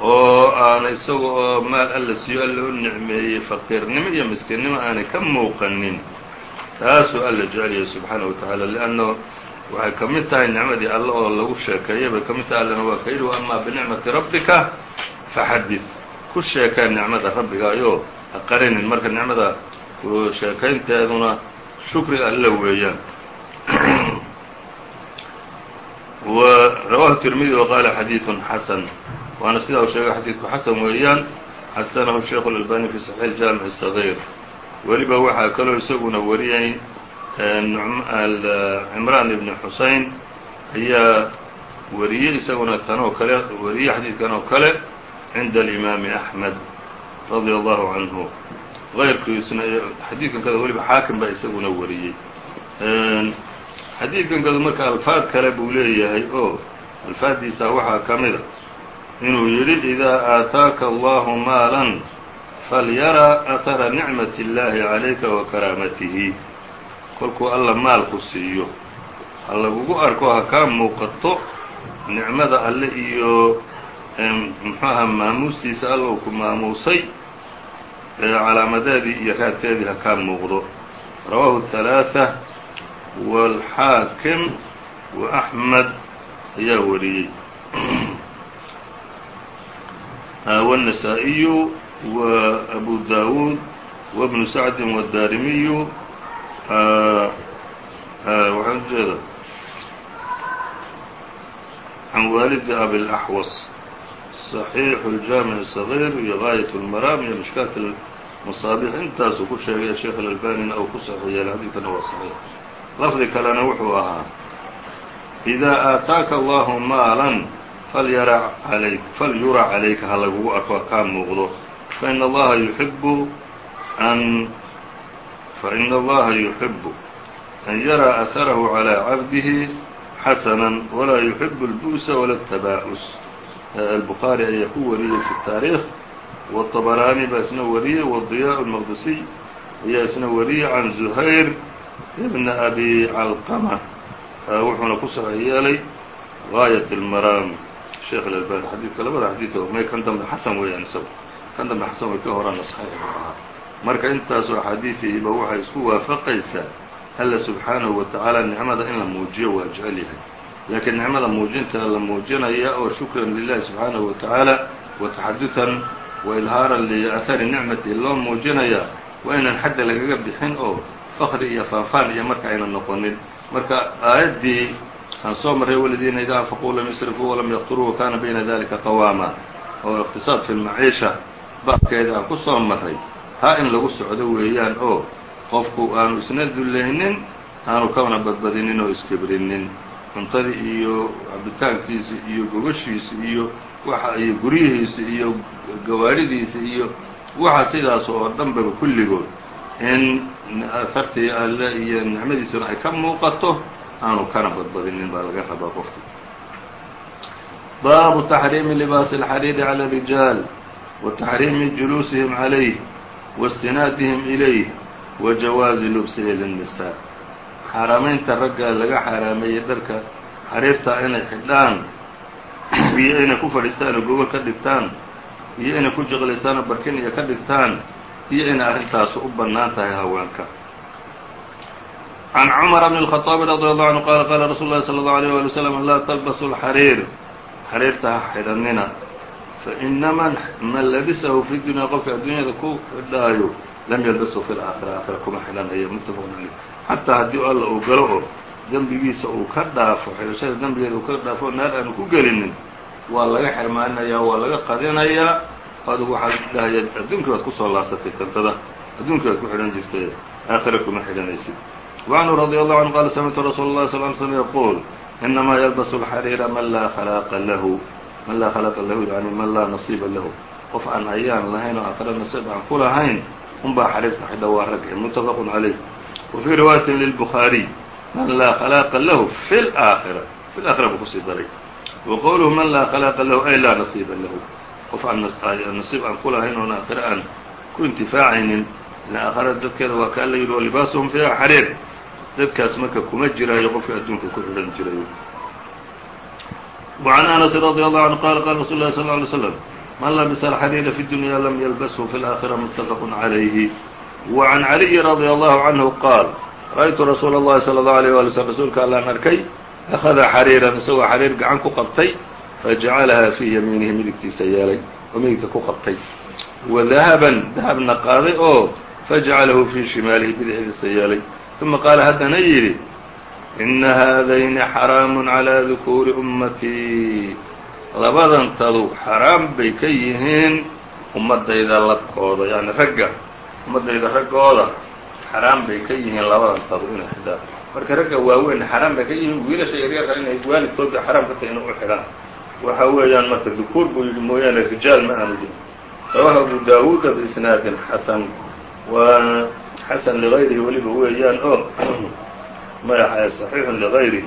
oo aana isaga oo maal alla siiyo alla u nicmeeyey faqiirnimo iyo miskiinnimo aanay ka muuqanin taasuu alla jecelyahay subxaanahu wa tacaala liannahu waxay ka mid tahay nicmadii alle oo lagu sheekeeyay bay ka mid tahay allana waa ka yidhi amaa binicmati rabbika faxadid ku sheekeen nicmada rabbigaayo ha qarinin marka nicmada sheekaynteeduna shukri alle weeyaan rawahu tirmidi waqaala xadiiثun xasan waana sidaa uu sheegay xadiidku xasan weeyaan xasanahu sheikhu اlalbani fi saxiix jaamic الصaغيir weliba waxaa kaloo isaguna wariyay cimraan ibni xusein ayaa wariyey isaguna tanoo kale wariyey xadiidkan oo kale cinda alimaami axmed radia allahu canhu ayrkiisna xadiidkan kada weliba xaakim baa isaguna wariyey. Xadiidkan kada marka alfaad kale buu leeyahay oo alfaaddiisa waxaa ka mida inuu yidhi إidaa aataaka allahu maalan falyaraa ahara nicmati اllaahi calayka wa karaamatihi kolkuu alla maalku siiyo ha lagugu arko ha kaa muuqato nicmada alle iyo muxuaha maamuustiisa alla uu ku maamuusay calaamadeedii iyo raadkeedii ha kaa muuqdo rawaahu الثalaaثة wاlxaakim wa أxmed ayaa wariyey والنسائي وأبو داود وابن سعد والداrمي waxaan ujeeda عن والد أبي الأحوص صحيiح الجامع الصغير iyo غاية المرام iyo مشhكاaة المصاaبيح intaasuu ku sheegay شheekh الألبانيna ou ku صحيح yeelay xadيثkana waa صحيح lفdi kalena wuxuu ahaa إذا آتاaka الله ماaلا falyura calayka ha lagugu arko kaa muuqdo fain allaha yuxibu an fain allaha yuxibu an yaraa aharahu calىa cabdihi xasana walaa yuxibu اlbu'sa wala اtabaa'us albukhaari ayaa ku wariyey fi taariikh wالطabaraani baa isna wariyey wضiyaء الmaqdisiy ayaa isna wariyey can zuhayr ibna abi calqama wuxuuna ku saxiix yeelay gaayat اlmaraam sheekh alalbani xadiidka labada xadiid may kan dambe xasan weeyaan isagu kan dambe xasan way ka horaana saxiix u ahaa marka intaasoo axaadiidiiba waxay isku waafaqaysaa alla subxaanahu wa tacaala nicmada in la muujiyo waa jecel yahay. Laakiin nicmada muujinta la muujinaya oo shukran lilahi subxaanahu wa tacaala wa taxadutan wa liahari nicmati loo muujinaya waa inaan xadda lagaga bixin oo fakri iyo faanfaan iyo marka ayna noqonin. Marka aayaddii aan soo marray waladiina idaa anfaquu lam yusrifuu walam yaqturuu wakana bayna dalika qawaama. Oo iqtisaad fi lmaciisha baabkeeda aan ku soo marray taa in lagu socdo weeyaan oo qofku aanu isna dullaynin aanu kana badbadinin oo iskibrinin cuntadii iyo cabitaankiisi iyo gogashiisi iyo waxa iyo guryihiisi iyo gawaadhidiisi iyo waxa sidaas oo dhanbaba kulligood in afartii alle iyo nicmadiisuna ay ka muuqato aanu kana badbadinin baa laga rabaa qofki baabu taxriimi libaasi اlxariiri calى الrijaal wa taxriimi juluusihim calayh واstinaadihim ilayh wa jawaazi lubsihi lلnisaa xaaraamaynta ragga laga xaaraameeyey dharka xariirtaa inay xidhaan iyo inay ku fadhiistaan oo gogol ka dhigtaan iyo inay ku jeqlaystaan oo barkin iyo ka dhigtaan iyo inay arrintaasu u bannaan tahay haweenka can cumar bn الخطاaب رضي الله عnه qala qala rasuul الlahi slى الlه عليه وaلي وsلم laa تlbsu الxariir xariirta ha xidhanina fainama man labisahu fi dunya qofka adduunyada ku xidhaayo lam yalbasu fi اlآakhira aakhira kuma xidhanayo mutafaq عalيه xataa haddii alla uu galo oo dembigiisa uu ka dhaafo xidhashada dembigeeda uu ka dhaafo naar aanu ku gelinin waa laga xirmaaninayaa waa laga qadinayaa adigu waxaad dhahaya adduunkii baad kusoo laasatay tantada adduunkii baad ku xidhan jirtay aakhira kuma xidhanaysid وعنه رضي الله عنه قال سمعت رsuل الله صلى اه عليه وسلم يقول إنما يلبس الحرير من لا خلاق له man laa khalaqa lahu yani man laa nasiiba lahu. Qof aan ayaan lahayn oo aakhare nasiib aan ku lahayn unbaa xariirta xidha waa ragci muttafaq calayh. Wa fii riwaayaةi lilbukhaariي man laa khalaaqa lahu fi laakhira fi laakhira buu ku sii daray. Wa qowluhu man laa khalaaqa lahu ay laa nasiiba lahu. Qof aan nasiib aan ku lahayn oon aakhire aan ku intifaacaynin ila aakhara dadkeeda waa kaa la yidhi wa libaasuhum fiiha xariir. Dadkaas marka kuma jiraayo qofka adduunka ku xidhan jirayo وعن أنس رضي الله عنه قال قال رsuل الله صلى اه عليه وسلم من لبس الحرير في الدنيا لم يلبسه في الآخرة متفق عليه وعن علي رضي الله عنه قال رأيت رsuuل اللhi صلى الله عليه ولي وسلم rasuulka allaan arkay أخذa xariiran isagoo xariir gacan ku qabtay fajacalaha fii yamiinihi midigtiisa yeelay oo midigta ku qabtay وadahaban dahabna qaaday oo fajacalahu fii shimaalihi bidixdiisa yeelay ثuma qaala haddana yidhi ina haadayni xaraamu calىa dukuuri ummatii labadantadu xaraam bay ka yihiin ummadayda labkooda yani ragga ummadayda raggooda xaraam bay ka yihiin labadantadu inay xidhaan marka ragga waaweyn xaraam bay ka yihiin wiilasha yaryarka inay waalidkooda xaraam ka tahay inay u xidhaan waxa weeyaan marka dukuur buu yidhi mooyaane rijaal ma yihiin rawaha abu daawuuda biisnaadin xasan waa xasan ligayrihi weliba weeyaan oo maya صaxiixu ligayrihi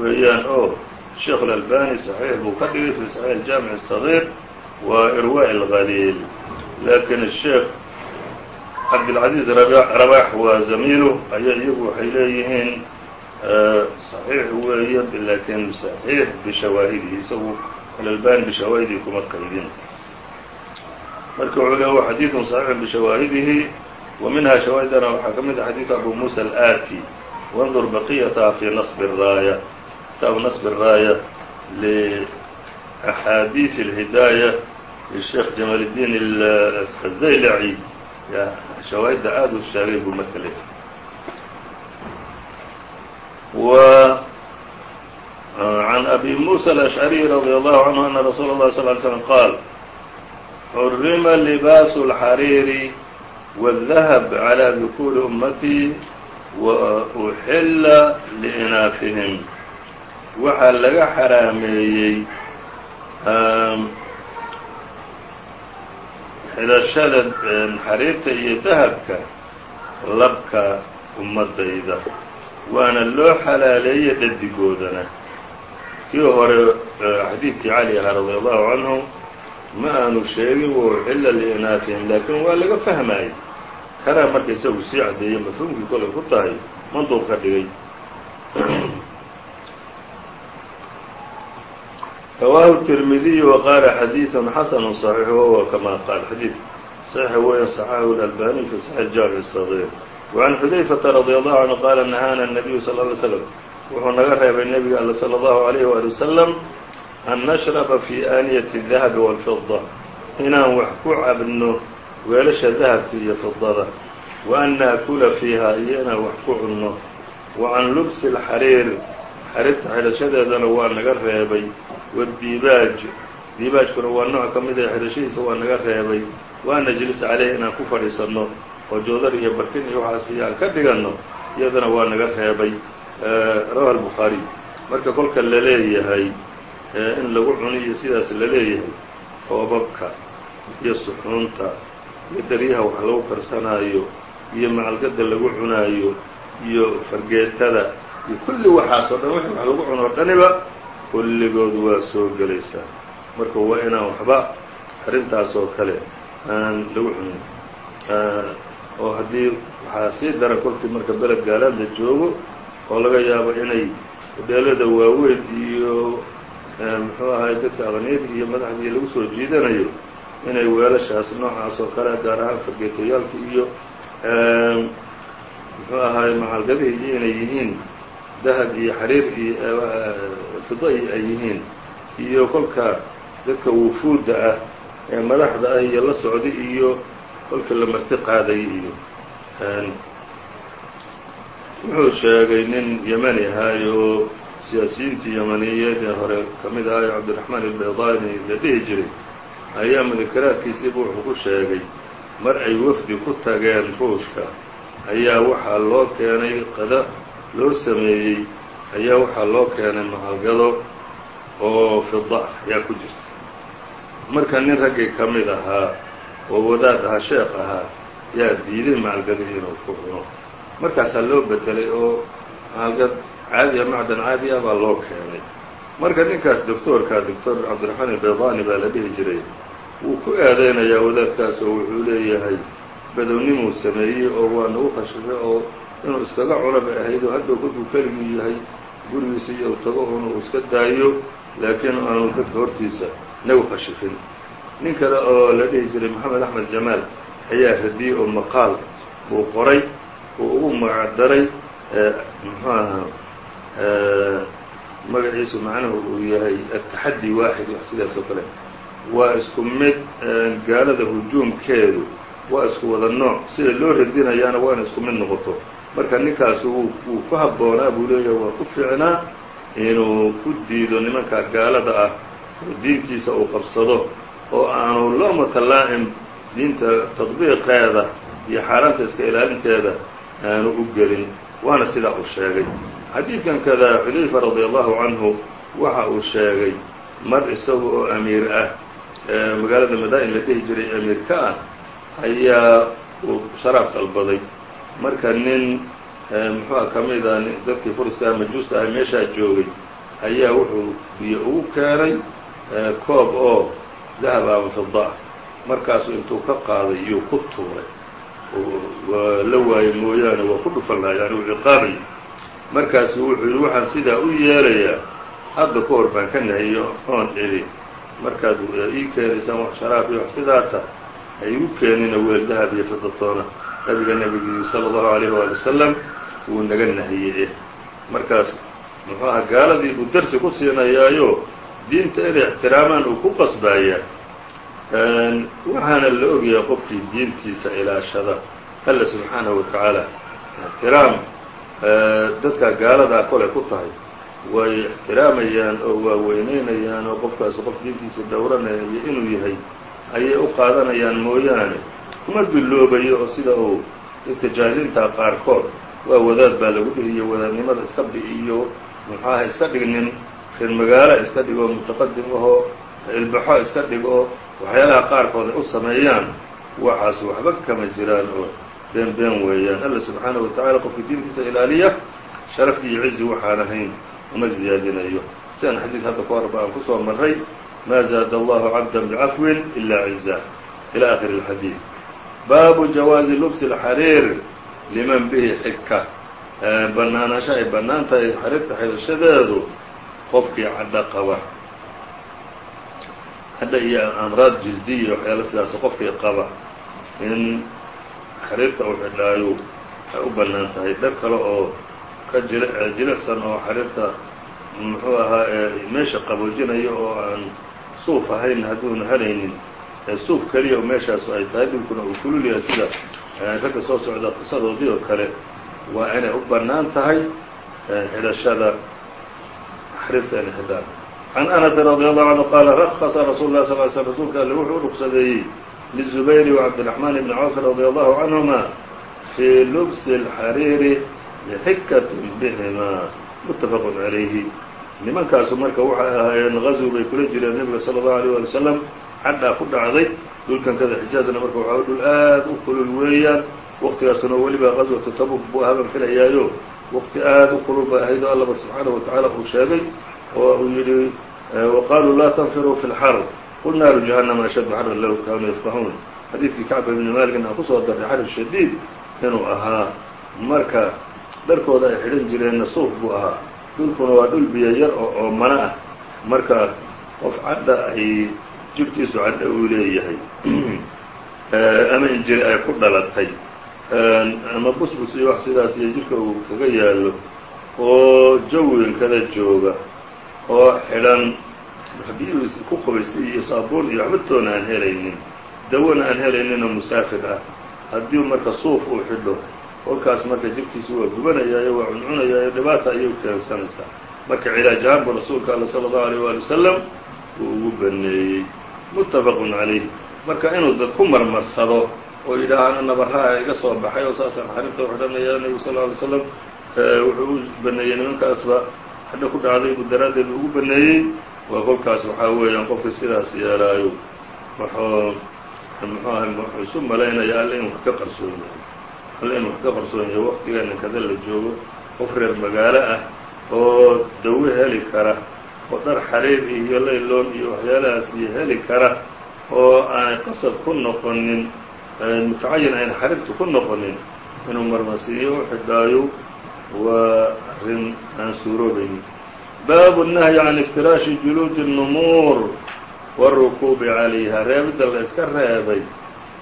weeyaan oo sheekh اlalbani صaxiix buu ka dhigay fi صaxiix jaamiع الصغيir wa irwاء الغaliil lakin الsheekh cabdالcaزيز rabax waa zamiilu aya iyagu waxay leeyihiin صaxiix weeye lakin صaxiix bishawaahidihi isagu alalbani bishawaahidihi kuma qaydin marka wuxuu le wa xadiiث صaxiix bishawaahidihi wa minha shawaahidana waxaa ka mid a xadiiث abu muسى الآtي وانظر بقيتها في نصب الراية kتاب نصب الراية لأحاadيث الهداية للشheekh جمال الدين الزaylعي شhawaaهda aad u sheegay buu marka le وعن أبي موسى الأشعري رضي الله عنه أن رsuuل الله صلى اه عليه وسلم قال حرم لباس الحرير والذهب على ذكور أمتي وأxila لإnaafihim waxaa laga xaraameeyey xidhashada xariirta iyo dahabka labka ummadayda waana loo xalaaleeyey dhadigoodana kii hore xadiidkii cali ahaa radي allahu canhu ma aanu sheegin wauxila liinaafihim lakin waa laga fahmayey kanaa marka isagu sii caddeeyey mafhuumkii kolay ku tahay manduuq ka dhigay rawaahu التirmidiي وqاala xadiiث xasn صaحيix wahuwa kama qaal xadiid صaxiix weya صaxaxu الأlbani fi صaxiix jaamiع الصغير وعن xudayfةa رadي الله عanهu qاala نahاana النabiyu صلى اه عlي sلم wuxuu naga reebay nebiga all slى الlaهu عalيه وaلي وsلم an nashrba fي aaniyة الذahabi والفiضة inaan wax ku cabno weelasha dahabka iyo fidada wa an naakula fiiha iyo inaan wax ku cunno wa can lubsi alxariir xariirta xidhashadeedana waa naga reebay wadiibaaj diibaajkuna waa nooc ka mid ah ee xidhashadiisa waa naga reebay waa najlis caleyh inaan ku fadhiisanno oo joodar iyo barkin iyo waxaas iyo aan ka dhiganno iyadana waa naga reebay. Rawaha albukhaari marka kolka la leeyahay in lagu cuniyo sidaas la leeyahay hoobabka iyo suxuunta iyo daryaha wax lagu karsanaayo iyo macalgada lagu cunaayo iyo fargeetada iyo kulli waxaas oo dhan wixii wax lagu cuno o dhaniba kulligood waa soo gelaysaa. Marka waa inaan waxba arrintaas oo kale aan lagu cunin. Oo haddii waxaa sii daran kolkii marka beled gaalaad la joogo oo laga yaabo inay hudheelada waaweyn iyo muxuu ahay dadka aqniyada iyo madaxdii lagu soo jiidanayo inay weelashaas noocaas oo kale gaar ahaan fargeetayaalka iyo muxuu ahaay macalgadihii iyo inay yihiin dahab iyo xariir iyo fida ay yihiin iyo kolka dadka wufuudda ah ee madaxda ah iyo la socda iyo kolka la marti qaaday iyo wuxuu sheegay nin yemani ahaay oo siyaasiyiintii yemaniyeed ee hore ka mid ahaay cabdiraxmaan ilbaydaani la dhihi jiray ayaa mudakaraadkiisiiba wuxuu ku sheegay mar ay wafdi ku tageen ruushka ayaa waxaa loo keenay qada loo sameeyey ayaa waxaa loo keenay macalgado oo fida ayaa ku jirta. Marka nin raggii ka mid ahaa oo wadaad ahaa sheekh ahaa yaa diiday macalgadii inuu ku cuno. Markaasaa loo bedelay oo macalgad caadiya macdan caadi ah baa loo keenay. Marka ninkaas doctoorka doctor cabdiraxmaan ilbaydaani baa la dhihi jiray wuu ku eedeynayaa wadaadkaas oo wuxuu leeyahay badownimuu sameeyey oo waa nagu khashifay oo inuu iskaga cuno bay ahayd oo hadhow kolkuu keliguu yahay gurigiisa iyo tago un uu iska daayo laakiin aanu dadka hortiisa nagu khashifin nin kale oo la dhihi jiray maxamed axmed jamaal ayaa radiyey oo maqaal uu qoray uu ugu magac daray muxuu ahaa magaciisu macnuhu uu yahay ataxaddi waaxid wax sidaas oo kale waa isku mid gaalada hujuumkeedu waa isku wada nooc. Sida loo radinayaana waa ina isku mid noqoto. Marka ninkaas wuu ku habboonaa buu leeyahay waa ku fiicnaa inuu ku diido nimanka gaalada ah oo diintiisa uu qabsado oo aanu lomata laa'im diinta tadbiiqeeda iyo xaaraanta iska ilaalinteeda aanu u gelin. Waana sidaa uu sheegay. Xadiidkan kada xudayfa radia allahu canhu waxa uu sheegay mar isaga oo amiir ah magaalada madaa-in la dhihi jiray amiir ka ah ayaa uu sharaab dalbaday. Marka nin muxuua ka mid a dadkii furiska majuusta ah meeshaa joogay ayaa wuxuu biyo ugu keenay koob oo dahab ama fida ah. Markaasu intuu ka qaaday iyuu ku tuuray. Waa la waayey mooyaane waa ku dhufan lahaa yani uu ciqaabayay markaasuu wuxuu yidhi waxaan sidaa u yeelayaa hadda ka hor baan ka nahiyo oon idhi markaad ii keenaysaan wax sharaab iyo wax sidaasa ha igu keenina weel dahab iyo fidatoona nabiga nebigii sala allahu alayh waali wasalam wuu naga nahiyey markaas muxuu aha gaaladii buu darsi ku siinayaayo diinta inay ixtiraamaan uu ku qasbaaya. Waxaana la ogyahay qofkii diintiisa ilaashada. Alla subxaanahu wa ixtiraam dadka gaaladaa kole ku tahay way ixtiraamayaan oo waa weyneynayaan oo qofkaasi qof diintiisa dhowranaya iyo inuu yahay ayay u qaadanayaan mooyaane. Kuma biloobayo oo sida uu dadka jaahiliinta qaarkood waa wadaad baa lagu dhihiyo wadaadnimada iska bi'iyo muxuaha iska dhignin reer magaalo iska dhigo mutaqadim ahoo ilbaxo iska dhigo waxyaalaha qaarkood ay u sameeyaan waxaas waxba kama jiraan oo been been weeyaan. Alla subxaanahu watacala qofka diintiisa ilaaliya sharaf iyo cizi waxaan ahayn uma ziyaadinayo sidaan xadiid hadda ka horba aan kusoo marray maa zaada allahu cabda bicafwin ilaa ciza ilى akhiri اlxadiid baabu jawaazi lubsi اlxariir liman bihi xika banaanaansho ay bannaan tahay xariirta xidhashadeedu qofkii cadho qaba hadha iyo amraad jildiya waxyaala sidaas qofkii qaba in xariirta uu xidhaayo ay u bannaan tahay dhar kale oo ka jilicsan oo xariirta muxuu ahaa meesha qaboojinaya oo aan suuf ahayn hadduuna haraynin suuf keliya meeshaas ay tahay dhulkuna uu kulul yahay sida ragga soo socda qisadoodii oo kale waa inay u bannaan tahay xidhashada xariirta inay xidhaan can anas radi allahu canhu qaala rakasa rasuulu lah sal sl rsulka alle wuxuu ruqsadeeyey lizubayri wacabdiraxmaan ibni cawf radi allahu canhuma fii lubsi اlxariiri lxikaة bihima mutafaq عalayhi nimankaasu marka waxay ahaayeen غazw bay kula jireen nebiga salى الlahu عalيه alي wslam cadhaa ku dhacday dhulkan kada xijaazna marka waxaa dhul aad u kulul weeyaan waqtigaasuna weliba غaswatu tabuk buu haban filayaayo waqti aad u kulul bay ahayd oo allaba subxaanaه wataعala uu sheegay oo uu yihi waqaaluu laa tanfiruu fi اlxarb qul naaru jahannama ashaddu xaran low kaanuu yafqahuun xadiidkii kacba ibni maaligna aan kusoo darray xarir shadiid inuu ahaa marka dharkooda ay xidhan jireenna suuf buu ahaa. Dhulkuna waa dhul biyo yar oo oomana ah. Marka qof cadha ay jirhkiisu cadha uu leeyahay. Ama injiri ay ku dhalatay. Ama busbus iyo wax sidaas iyo jirka uu kaga yaallo. Oo jawigan kada jooga. Oo xidhan biyuhiis ku qubaystay iyo saabuun iyo waxba toona aan helaynin. Dawona aan helaynin oo musaafir ah. Haddii marka suuf uu xidho kolkaas marka jirkiisu waa gubanayaayo waa cuncunayaayo dhibaata ayay keensanaysaa. Marka cilaaj ahaan buu rasuulka alla sala allahu alيyh waali wasalam uu ugu baneeyey. Muttafaqun calayh marka inuu dad ku marmarsado oo yidhaaha nabaraa iga soo baxay oo saasaan xarinta u xidhanaya nebigu sal alay slam wuxuu u baneeyey nimankaasba xadho ku dhacday buu daraaddeed ugu baneeyey. Waa kolkaas waxaa weeyaan qofka sidaas yeelaayo. Wuxuu muxuu wuxuu isu malaynaya alle inuu wax ka qarsoon yahay alle inuu wax ka qarsoon yahay waqtigeena kada la joogo qof reer magaalo ah oo dawe heli kara oo dhar xariir iyo layloon iyo waxyaalahaas iyo heli kara oo aanay qasab ku noqonin mutacayin ayna xariirtu ku noqonin inuu marmasiiyo u xidhaayo waa arrin aan suuroobaynin baabu الnahyi can iftiraashi juluudi الnumuur wاrukuubi calayha reebidda la iska reebay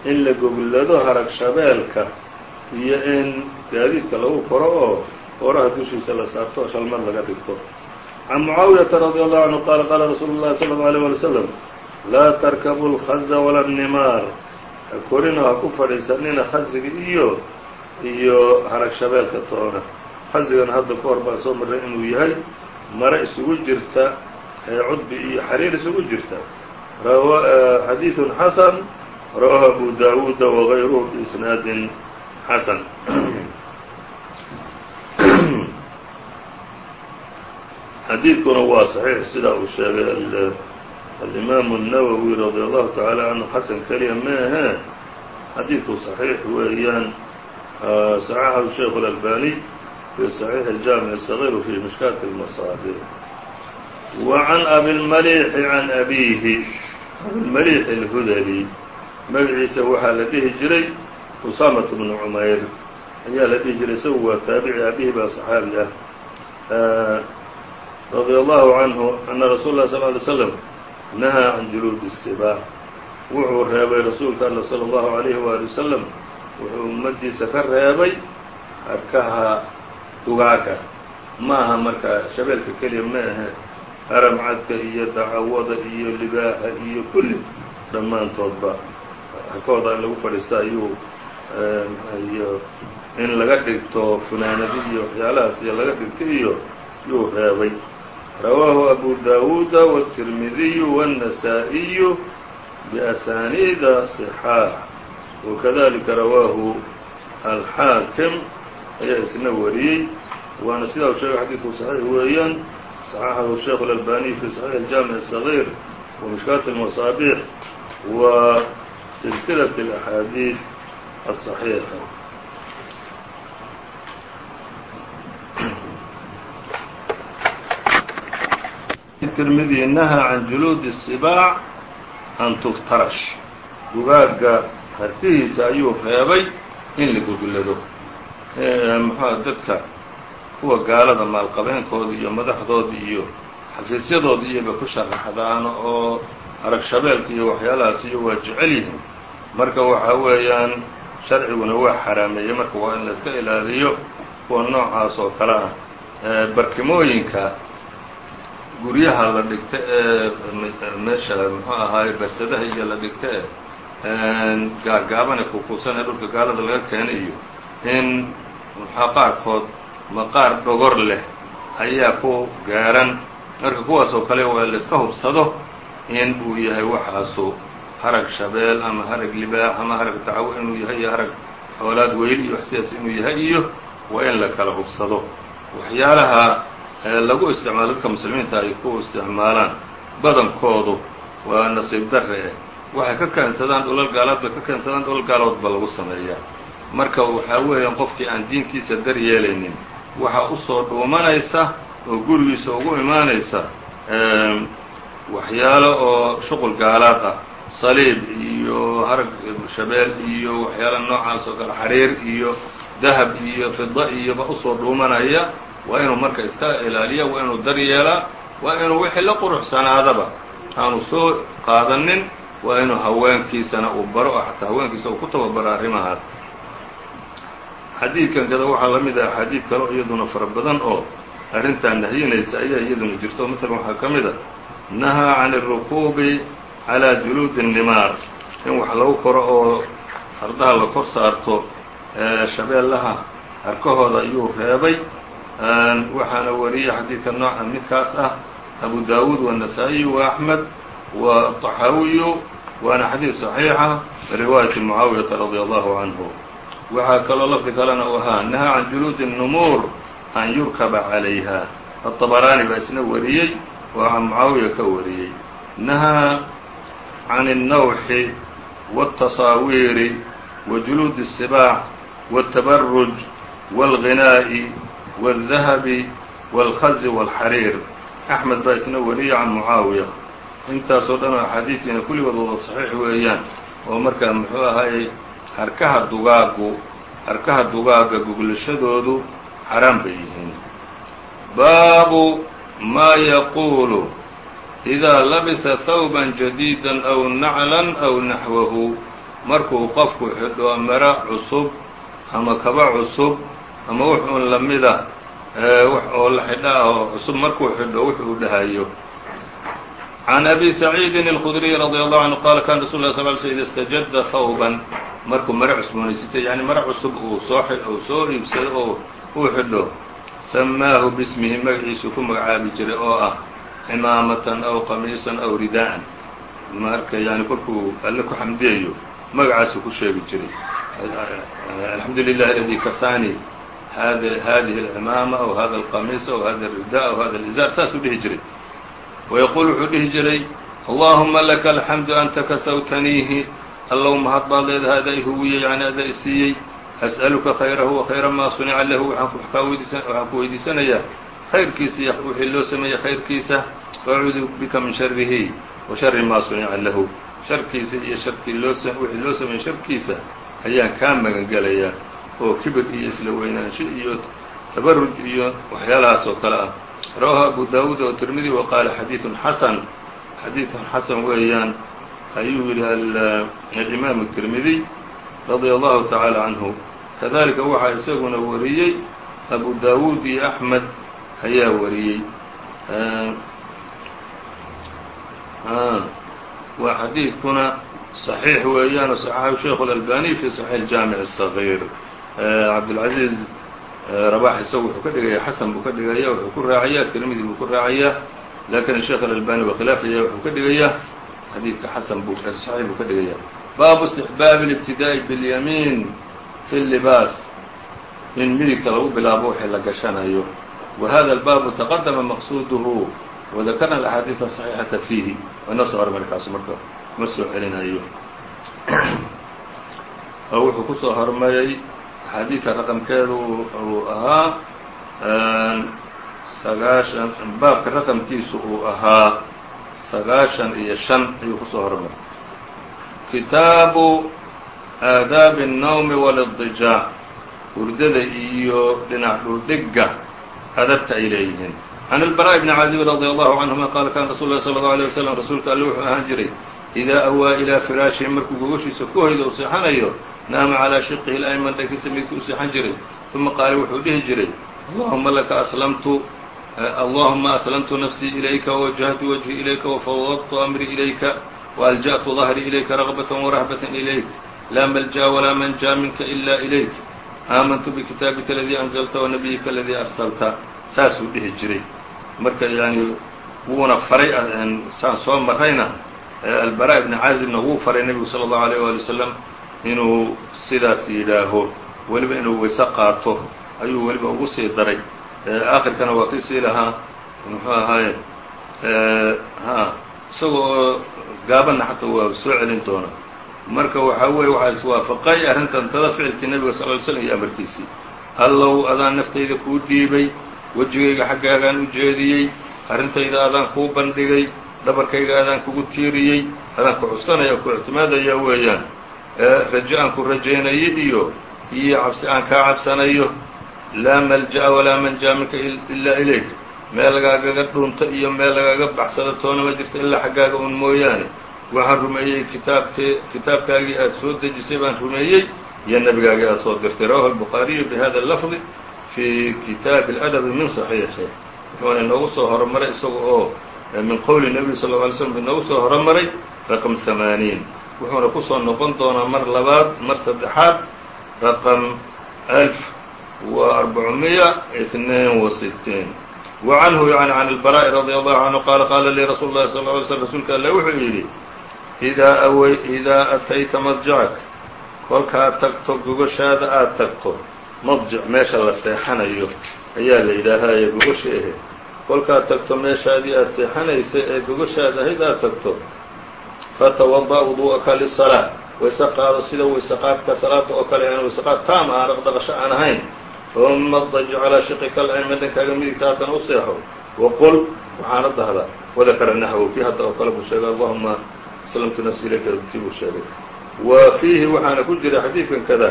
in la goglado harag shabeelka iyo in gaadiidka lagu koro oo oraha dushiisa la saarto oo shalmad laga dhigto can mucaawiyaةa radي allahu canhu qaala qaala rasuulu الlahi salى اlه alيه alي wslam laa tarkabu اlkhaza wala الnimaar ha korina ha ku fadhiisanina khasiga iyo iyo harag shabeelka toona khasigana hadda ka hor baan soo marray inuu yahay mare isugu jirta cudbi iyo xariir isugu jirta xadiiثun xasan rawaahu abu dawuuda wغayruhu biisnaadin xasan xadiidkuna waa صaxiix sidaa uu sheegay alimaamu الnawowi radي allahu taعaalى canhu xasan keliya meahe xadiidku صaxiix weeyaan صaxaxahu sheikh اlalbaniy في صحيح الجامع الصغير في مشكاة المصابيح وعن أبي المليح عن أبيه أبيالمليح الهdلي magaciisa waxaa la dhihi jiray usaamaة بن cmayr ayaa la dhihi jiray isagu waa taabici abihi baa صxaabi ah رadي الله عanه أنa رasuل الlه صلى اه عليه وسلم نahىa عan جuluud السباع wuxuu reebay rasuulka all slى الlaهu عalيه وaلي وسلم wuxuu ummadiisa ka reebay harkaha dugaaga maaha marka shabeelka keliya ma ahe haramcadka iyo dacawada iyo libaaxa iyo kulli dhammaantoodba harkooda in lagu fadhiista ayuu iyo in laga dhigto funaanadi iyo waxyaalahaas iyo laga dhigto iyo yuu reebay rawaahu abu dawuuda wالtirmidiyu wالنasaaئiyu biasaniida صxaax wakadalika rawaahu alxaakim ayaa isna wariyey waana sidaa u sheegay xadiidku صaxiix weeyaan صaxaxahu sheikh اlalbaniy fi صaxiix الjaamiع الصغيr wa mishkaat الmaصaabiix wa silsilaة الأxaadiiث الصaxiixa tirmidi nahaa can juluudi الsibaac an tuftarash dugaagga hartihiisa ayuu reebay in la goglado muxua dadka kuwa gaalada maalqabeenkooda iyo madaxdooda iyo xafiisyadooda iyoba ku sharaxdaan oo arag shabeelka iyo waxyaalahaas iyo waa jecel yihiin marka waxaa weeyaan sharciguna waa xaraameeyey marka waa in la iska ilaaliyo kuwa noocaas oo kale ah. Barkimooyinka guryaha la dhigta ee meesha muxuu ahaaye barsadaha iyo la dhigta ee gaagaabane kukuusanee dhulka gaalada laga keenay iyo in muxaa qaarkood maqaar dhogor leh ayaa ku gaaran. Marka kuwaas oo kale waa la iska hubsado in uu yahay waxaasu harag shabeel ama harag libaax ama harag dacwo inuu yahay iyo harag xoolaad weyl iyo wax sidaas inuu yahay iyo waa in la kala hubsado. Waxyaalaha lagu isticmaalo dadka muslimiinta ay ku isticmaalaan badankoodu waa nasiib darre. Eh waxay ka keensadaan dhulal gaalaad bay ka keensadaan dhulal gaaloodba lagu sameeyaa. Marka waxaa weeyaan qofkii aan diintiisa dar yeelaynin waxaa u soo dhuumanaysa oo gurigiisa ugu imaanaysa waxyaalo oo shuqul gaalaad ah saliib iyo harag shabeel iyo waxyaala noocaas oo kale xariir iyo dahab iyo fida iyoba u soo dhuumanaya. Waa inuu marka iska ilaaliya waa inuu dar yeelaa waa inuu wixii la quruxsanaadaba aanu soo qaadanin waa inuu haweenkiisana uu baro oo xataa haweenkiisa uu ku tababaro arrimahaas. Xadiidkan kada waxaa la mid ah axaadiid kale iyaduna fara badan oo arrintaa nahyinaysa ayaa iyaduna jirto. Masalan waxaa ka mid a nahaa can الrukuubi calىa juluudi الnimaar in wax lagu koro oo fardaha la kor saarto shabeellaha harkahooda ayuu reebay waxaana wariyey xadiidka nooca midkaas ah abu dawuud والنasaaئي وأحmed وطaxaawiyu waana xadiid صaxiixa riwaayaةi mucaawiyaةa radي allahu canhu waxaa kaloo lafdi kalena u ahaa nahaa can juluudi الnumuur an yurkaba calayha aلطabaraani baa isna wariyey oo can mucaawiya ka wariyey nahaa can الnawxi والtasaawiiri وجuluud الsibaax والtabaruj والغinaaءi والdahabi والkhazi والxariir axmed baa isna wariyey can mucaawiya intaasoo dhan oo axaadiistiina kulligood wada saxiix weeyaan oo markaa muxuu ahaayey harkaha dugaagu harkaha dugaaga guglashadoodu xaraam bay yihiin baabu maa yaquulu idaa labisa thawban jadiidan aw naclan aw naxwahu markuu qofku xidho maro cusub ama kaba cusub ama wuxuun la mida wax oo la xidha ah oo cusub markuu xidho wuxuu dhahayo can abi saciidin اlkudriy radia allahu canhu qaala kana rasul lah sal l sl ida istajada thawban markuu maro cusboonaysatay yani maro cusub uu soo uu soo iibsado oo uu xidho samaahu bismihi magaciisuu ku magacaabi jiray oo ah cimaamatan aw qamiisan aw ridaan. Marka yani kolkuu alle ku xamdiyayo magacaasu ku sheegi jiray. Alxamdu lilahi aladii kasaanii hada hadihi alcimaama aw hada alqamiis aw hada alrida aw hada alizaar saasuu dhihi jiray. Wayaquul wuxuu dhihi jiray allahuma laka alxamdu anta kasawtaniihi allow mahad baad leedahay adaa ihuwiyey yani adaa isiiyey as'aluka khayrahu wa khayra maa sunica lahu waxaan ku weydiisanayaa khayrkiisa iyo wixii loo sameeyey khayrkiisa wacuudu bika min sharihi wa shari maa sunica lahu sharkiisa iyo sharkii loo wixii loo sameeyey sharkiisa ayaan kaa magan gelayaa oo kibir iyo isla weynaansho iyo tabaruj iyo waxyaalahaas oo kale ah rawahu abu dawuud oo tirmidi wa qaala xadiidun xasan xadiidun xasan weeyaan ayuu yidhi alimaamu tirmidiy radia allahu tacaala canhu kadalika waxaa isaguna wariyey abu dawuud iyo axmed ayaa wariyey waa xadiidkuna صaxiix weeyaan oo صaxaxu sheikhu اlalbani fi صaxiix اjaamiع الصaغيir cabdالcaزiiz rabax isagu wuxuu ka dhigaya xasan buu ka dhigaya wuxuu ku raacaya tirmidi buu ku raacaya lakin sheekh alalbani waa khilaafaya wuxuu ka dhigayaa xadiidka xasan buu saxiix buu ka dhigaya baabu istixbaabi اlاbtidaaءi bاlyamiin fi اlibaas in midigta lagu bilaabo wixii la gashanayo wa hada albaabu taqadama maqsuuduhu wadakarna alaxaadiida صaxiixata fiihi waa inoo soo hor markaasu marka ma soo celinayo oo wuxuu ku soo hormaray xadiidka raqamkeedu uu ahaa sagaashan baabka raqamkiisu uu ahaa sagaashan iyo shan ayuu kusoo hormaray kitaabu aadaabi الnawmi wاlاضijaac hurdada iyo dhinac dhuldhigga adabta ay leeyihiin can الbarاء بn caazib radي allahu canهuma qaala kana rasul lah slى الlه عalيه waslم rasuulka alle wuxuu ahaan jiray idaa awaa ilaa firaashihi markuu gogoshiisa ku hoydo u seexanayo naama calىa shiqihi اlayman dhankiisa midka u seexan jiray uma qaala wuxuu dhihi jiray allahuma laka aslamtu allahuma aslamtu nafsii ilayka wawajahtu wajhi ilayka wafawwadtu amri ilayka وألجأت ظهري إليka رغبة ورهبة إليك لا ملجأ ولا منجا minka إلا إليك آمنت بkتاaبka الذي أنزلت ونبيka الذي أرسلta saasuu dhihi jiray marka yani wuuna faray saan soo marayna البراء بن cاaزبna wuu faray nebigu صلى الله عليه وaلي وسلم inuu sidaas yidhaaho weliba inuu wayse qaato ayuu weliba ugu sii daray آkhirkana waa kisii lahaa mxuu ahaaye isagoo gaabanna xataa waa soo celin doona marka waxaa weeye waxaa iswaafaqay arrintan tada ficilkii nebiga sal ly slm iyo amarkiisii allow adaan naftayda kuu dhiibay wejigayga xaggaagaan u jeediyey arrintayda adaan kuu bandhigay dhabarkayga adaan kugu tiiriyey adaan ku cuskanaya ku ictimaadaya weeyaan. Rajo aan ku rajaynayo iyo iyo cabsi aan kaa cabsanayo laa malja'a walaa manjaa minka ilaa ilayk. Meel lagaagaga dhunto iyo meel lagaaga baxsado toona ma jirto ilaa xaggaaga un mooyaane. Waxaan rumeeyey kitaabkee kitaabkaagii aad soo dejisay baan rumeeyey iyo nebigaagii aad soo dirtay. Rawahu الbukhaariyu bihada lafdi fii kitaabi اladabi min صaxiixi wuxuuna inoogu soo horomaray isaga oo min qowli nebiy sal ه alay slm inoogu soo horomaray raqم ثamaaniin wuxuuna kusoo noqon doonaa mar labaad mar saddexaad raqم أlf wa arbacumiya اثنين وستين وعنه يعني عن البراء رضي الله عنه قال قال لي رsuل الlahi صلى اه علي سلم رsulka alle wuxuu yidhi إdaa awey إidaa أtayta madjacak kolkaad tagto gogoshaada aad tagto mdjic meesha la seexanayo ayaa la yidhaahaa ee gogosha ahe kolkaad tagto meeshaadii aad seexanaysa ee gogoshaad ahayd aad tagto fatwada wudu'aka lisalaa wayse qaado sida wayseqaadka salaada oo kale aan wayseqaad taam ah dhaqdhaqasho aan ahayn uma daji calaa shiqika alcima dhankaaga midigta haddana u seexo waqul waxaana dahdaa wadakara naxwo kii hadda oo kale buu sheegay allahuma aslamtu nafsi ilayka ti buu sheegay. Wa fiihi waxaana ku jira xadiidkan kada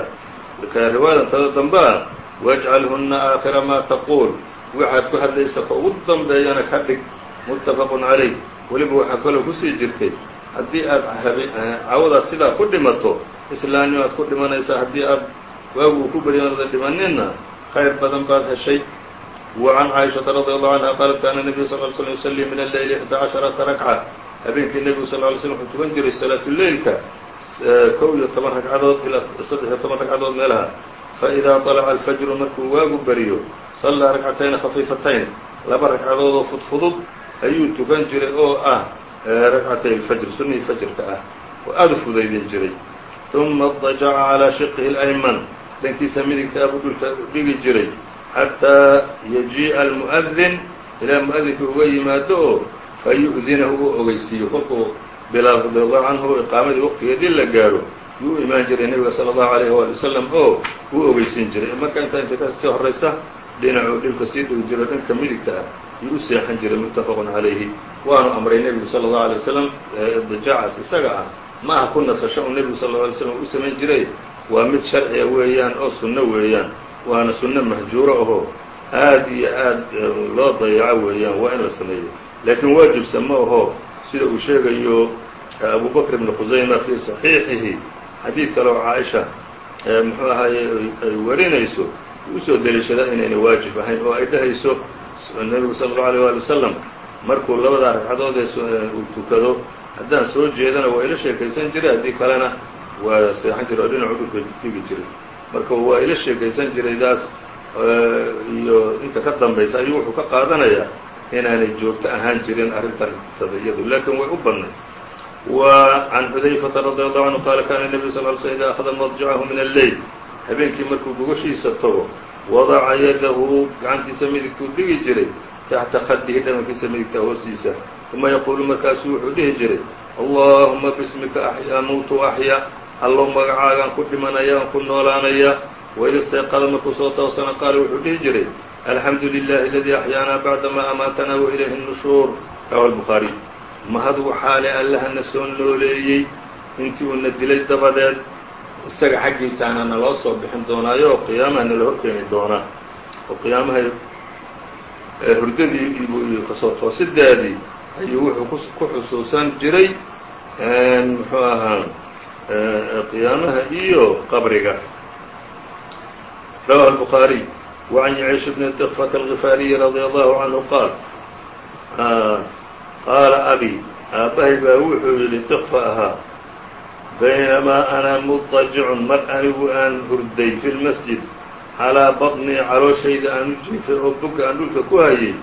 riwaayada tada dambea wajcalhuna aakhira maa taquul waxaad ku hadlaysa ka ugu danbeeyana ka dhig muttafaqun calayh. Weliba waxaa kaloo ku sii jirtay haddii aad eh, cawadaas sidaa ku dhimato islaannimaad ku dhimanaysaa haddii aad waagu uu ku badinooda dhimanina khayr badan baad heshay. Wa can caaishata radi allahu canha qaalat kaana nebiyu sal ly slm yusallii min alleyli ixda casharata rakca habeenkii nebigu sal ly slm wuxuu tukan jiray salaatu leylka kow iyo toban ragcadood ilaa saddex iyo toban ragcadood meelaha faإidaa طلca الفجru markuu waagu beriyo صلىa رagcatayni خaفيifatayn laba ragcadood oo fudfudud ayuu tukan jiray oo ah ragcatay الفجr sunihii fajrka ah oo aad u fudaydin jiray ثuma اضطaجca عalى shiqhi الأيمن dhankiisa midigta abuu dhulka dhigi jiray xataa yajii'a almu'adin ilaa mu'adinka uga yimaado oo fa yu'dinahu uu ogeysiiyo kolkuu bilaal radiallahu canhu iqaamadii waqtigeedii la gaaro yuu u imaan jiray nebiga sala allahu alayhi waali wasalam oo uu ogeysiin jiray. Marka intaa inta ka sii horaysa dhinacuu dhilka sii dhigi jiro dhanka midigta ah yuu u seexan jiray muttafaqun calayhi waanu amray nebigu sala allahu alay wasalam idijaacaas isaga ah ma aha ku nasasho uu nebigu sal lla alay slam u samayn jiray. Waa mid sharciga weeyaan oo sunno weeyaan waana sunno mahjuuro ahoo aad iyo aad loo dayaco weeyaan waa in la sameeyo. Laakiin waajibsa ma aho sida uu sheegayo abu bakr ibn khusayma fii صaxiixihi xadiid kale oo caaisha muxuu ahaye ay warinayso usoo deliishadaa inayna waajib ahayn oo ay dhahayso nebigu sala اllau alيه wali wasalam markuu labadaa ragcadoodee uu tukado haddaan soo jeedana waa ila sheekaysan jiray haddii kalena waa seexan jiray oo dhinacu dhulka dhigi jiray marka waa ila sheekaysan jiray daas iyo inta ka dambaysa ayuu wuxuu ka qaadanayaa inaanay joogto ahaan jirin arrintan iyadu. Laakiin way u badnay wa can xudayfata radi allahu canhu qaala kana nebiyu sal sl ida akhada madjacahu min alleyl habeenkii markuu gogoshiisa tago wadaca yadahu gacantiisa midigtuu dhigi jiray taxta khadihi dhamankiisa midigta hoostiisa. Uma yaquulu markaasuu wuxuu dhihi jiray allahuma bismika amuutu axya allow magacaagaan ku dhimanaya aan ku noolaanaya. Waid istayqada markuu soo toosana qaala wuxuu dhihi jiray alxamdu lilahi aladii axyaanaa bacdamaa amaantanaa wailayhi nushuur rawahu lbukhaariy mahad waxaale allaha na soo nooleeyey. Intii uu na dilay dabadeed. Isaga xaggiisaana naloo soo bixin doonaayo oo qiyaamaha nala horkeeni doonaa oo qiyaamaha hurdadii iyo ka soo toosidaadii ayuu wuxuu ku xusuusan jiray muxuu ahaa qiyaamaha iyo qabriga. Rawahu lbukhaariy وعn يعيش بن تkفة الغفاaري رضي الله عنه qاaل qaala أbي aabbahay baa wuxuu yidhi تkفى ahaa baynamaa أna مضطجع mar anigu aan hurday في الmasجid calىa baطنii calooshayda aan u jiifay oo boga aan dhulka ku hayay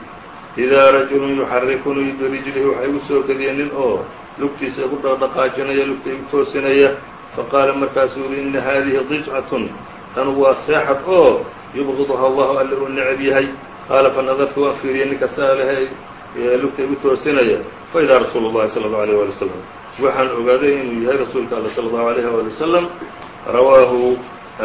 إidaa rajulu yuxarikunii birijlihi waxa igu soo gediya nin oo lugtiisa igu dhaqdhaqaajinaya lugta igu toosinaya faqaala markaasuu yihi ina hadihi ضijcaة tan waa seexad oo yubغiduha allahu alle uu necab yahay qaala fanadartu waan fiiriyay ninka saalehe lugta igu toosinaya faidaa rasuulu الlahi salى الlaه عalيه wali wsلم waxaan ogaaday inuu yahay rasuulka all slى الlaه عalيه wali wsلم rawaahu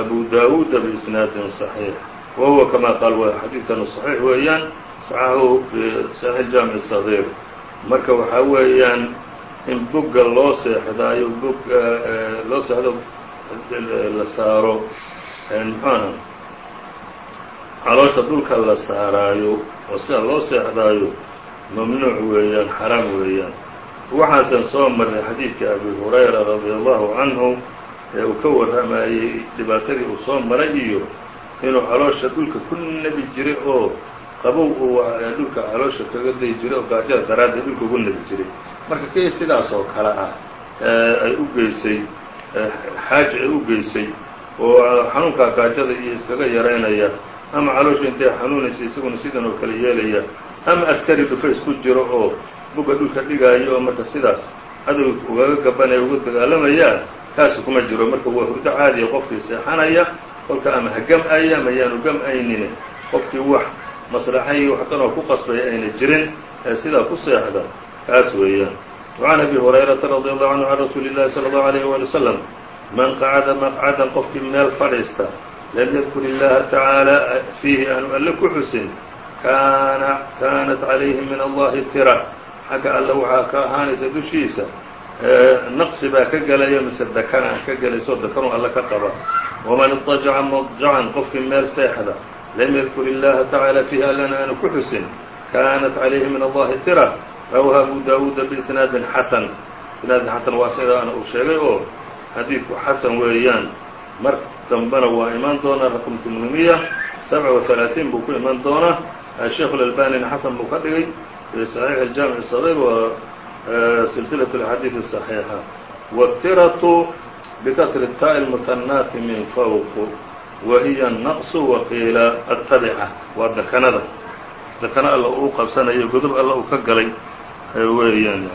abu dawuuda biisnaadin صaxiix wa huwa kama qaal waa xadiidkanu صaxiix weeyaan saxaxahu saxiix jaamic صaغيir marka waxaa weeyaan in bogga loo seexdaayo bog loo seexdo la saaro muxuaha caloosha dhulka la saaraayo oo sida loo seexdaayo mamnuuc weeyaan xaraam weeyaan. Waxaasan soo marnay xadiidka abi hurayra radia allahu canhu ee uu ka warramayey dhibaatadii uu soo maray iyo inuu caloosha dhulka ku nebi jiray oo qabow uu dhulka caloosha kaga dayi jiray oo gaajada daraaddeed dhulka ugu nebi jiray. Marka kii sidaas oo kale ah ay u geysay xaaja ay u geysay oo xanuunkaa gaajada iyo iskaga yaraynaya ama caloosha intay xanuunaysa isaguna sidan oo kale yeelaya ama askari dhufays ku jiro oo buga dhulka dhigaayo oo marka sidaas adow ugaga gabanaya uga dagaalamayaan kaasi kuma jiro marka waa hurdo caadiya qofkii seexanaya kolka ama ha gam-aya ama yaanu gam-aynine qofkii wax maslaxa iyo wax danoo ku qasbaya ayna jirin ee sidaa ku seexda kaas weeyaan وعn أbي هuريرaةa رضي الله عنه عن رsuuل الlahi صلى الله عليه ولي وسلم man qacada maqcadan qofkii meel fadhiista lam yadkur illaha tacaala fiihi aanu alle ku xusin kaana kaanat calayhi min allahi tira. Xagga alle waxaa ka ahaanaysa dushiisa naqsi baa ka gelaya mise dakanaa ka gelayso dakanuu alle ka qaba. Waman iضطajaca madjacan qofkii meel seexda lam yadkur illaha tacaala fiihi allana aanu ku xusin kaanat calayhi min allahi tira. Rawaaha abu daawuuda biisnaadin xasan. Isnaadin xasan waa sida aan uu sheegay oo xadiidku xasan weeyaan mar dambena waa imaan doonaa rakm tmnumiya sabca وaثalaaثiin buu ku iman doonaa sheikh اlalbanina xasan buu ka dhigay fi صaxiix اjaamiع الصغيr wa silsilaة اxadiiث الصaxiixa wاtiratu bkasri الtaaء الmuhanaati min fawq wa hiya الnaqص waqiila aلtabica waa dakanada dakano alla uu qabsanayo godob alla uu ka galay weeyaan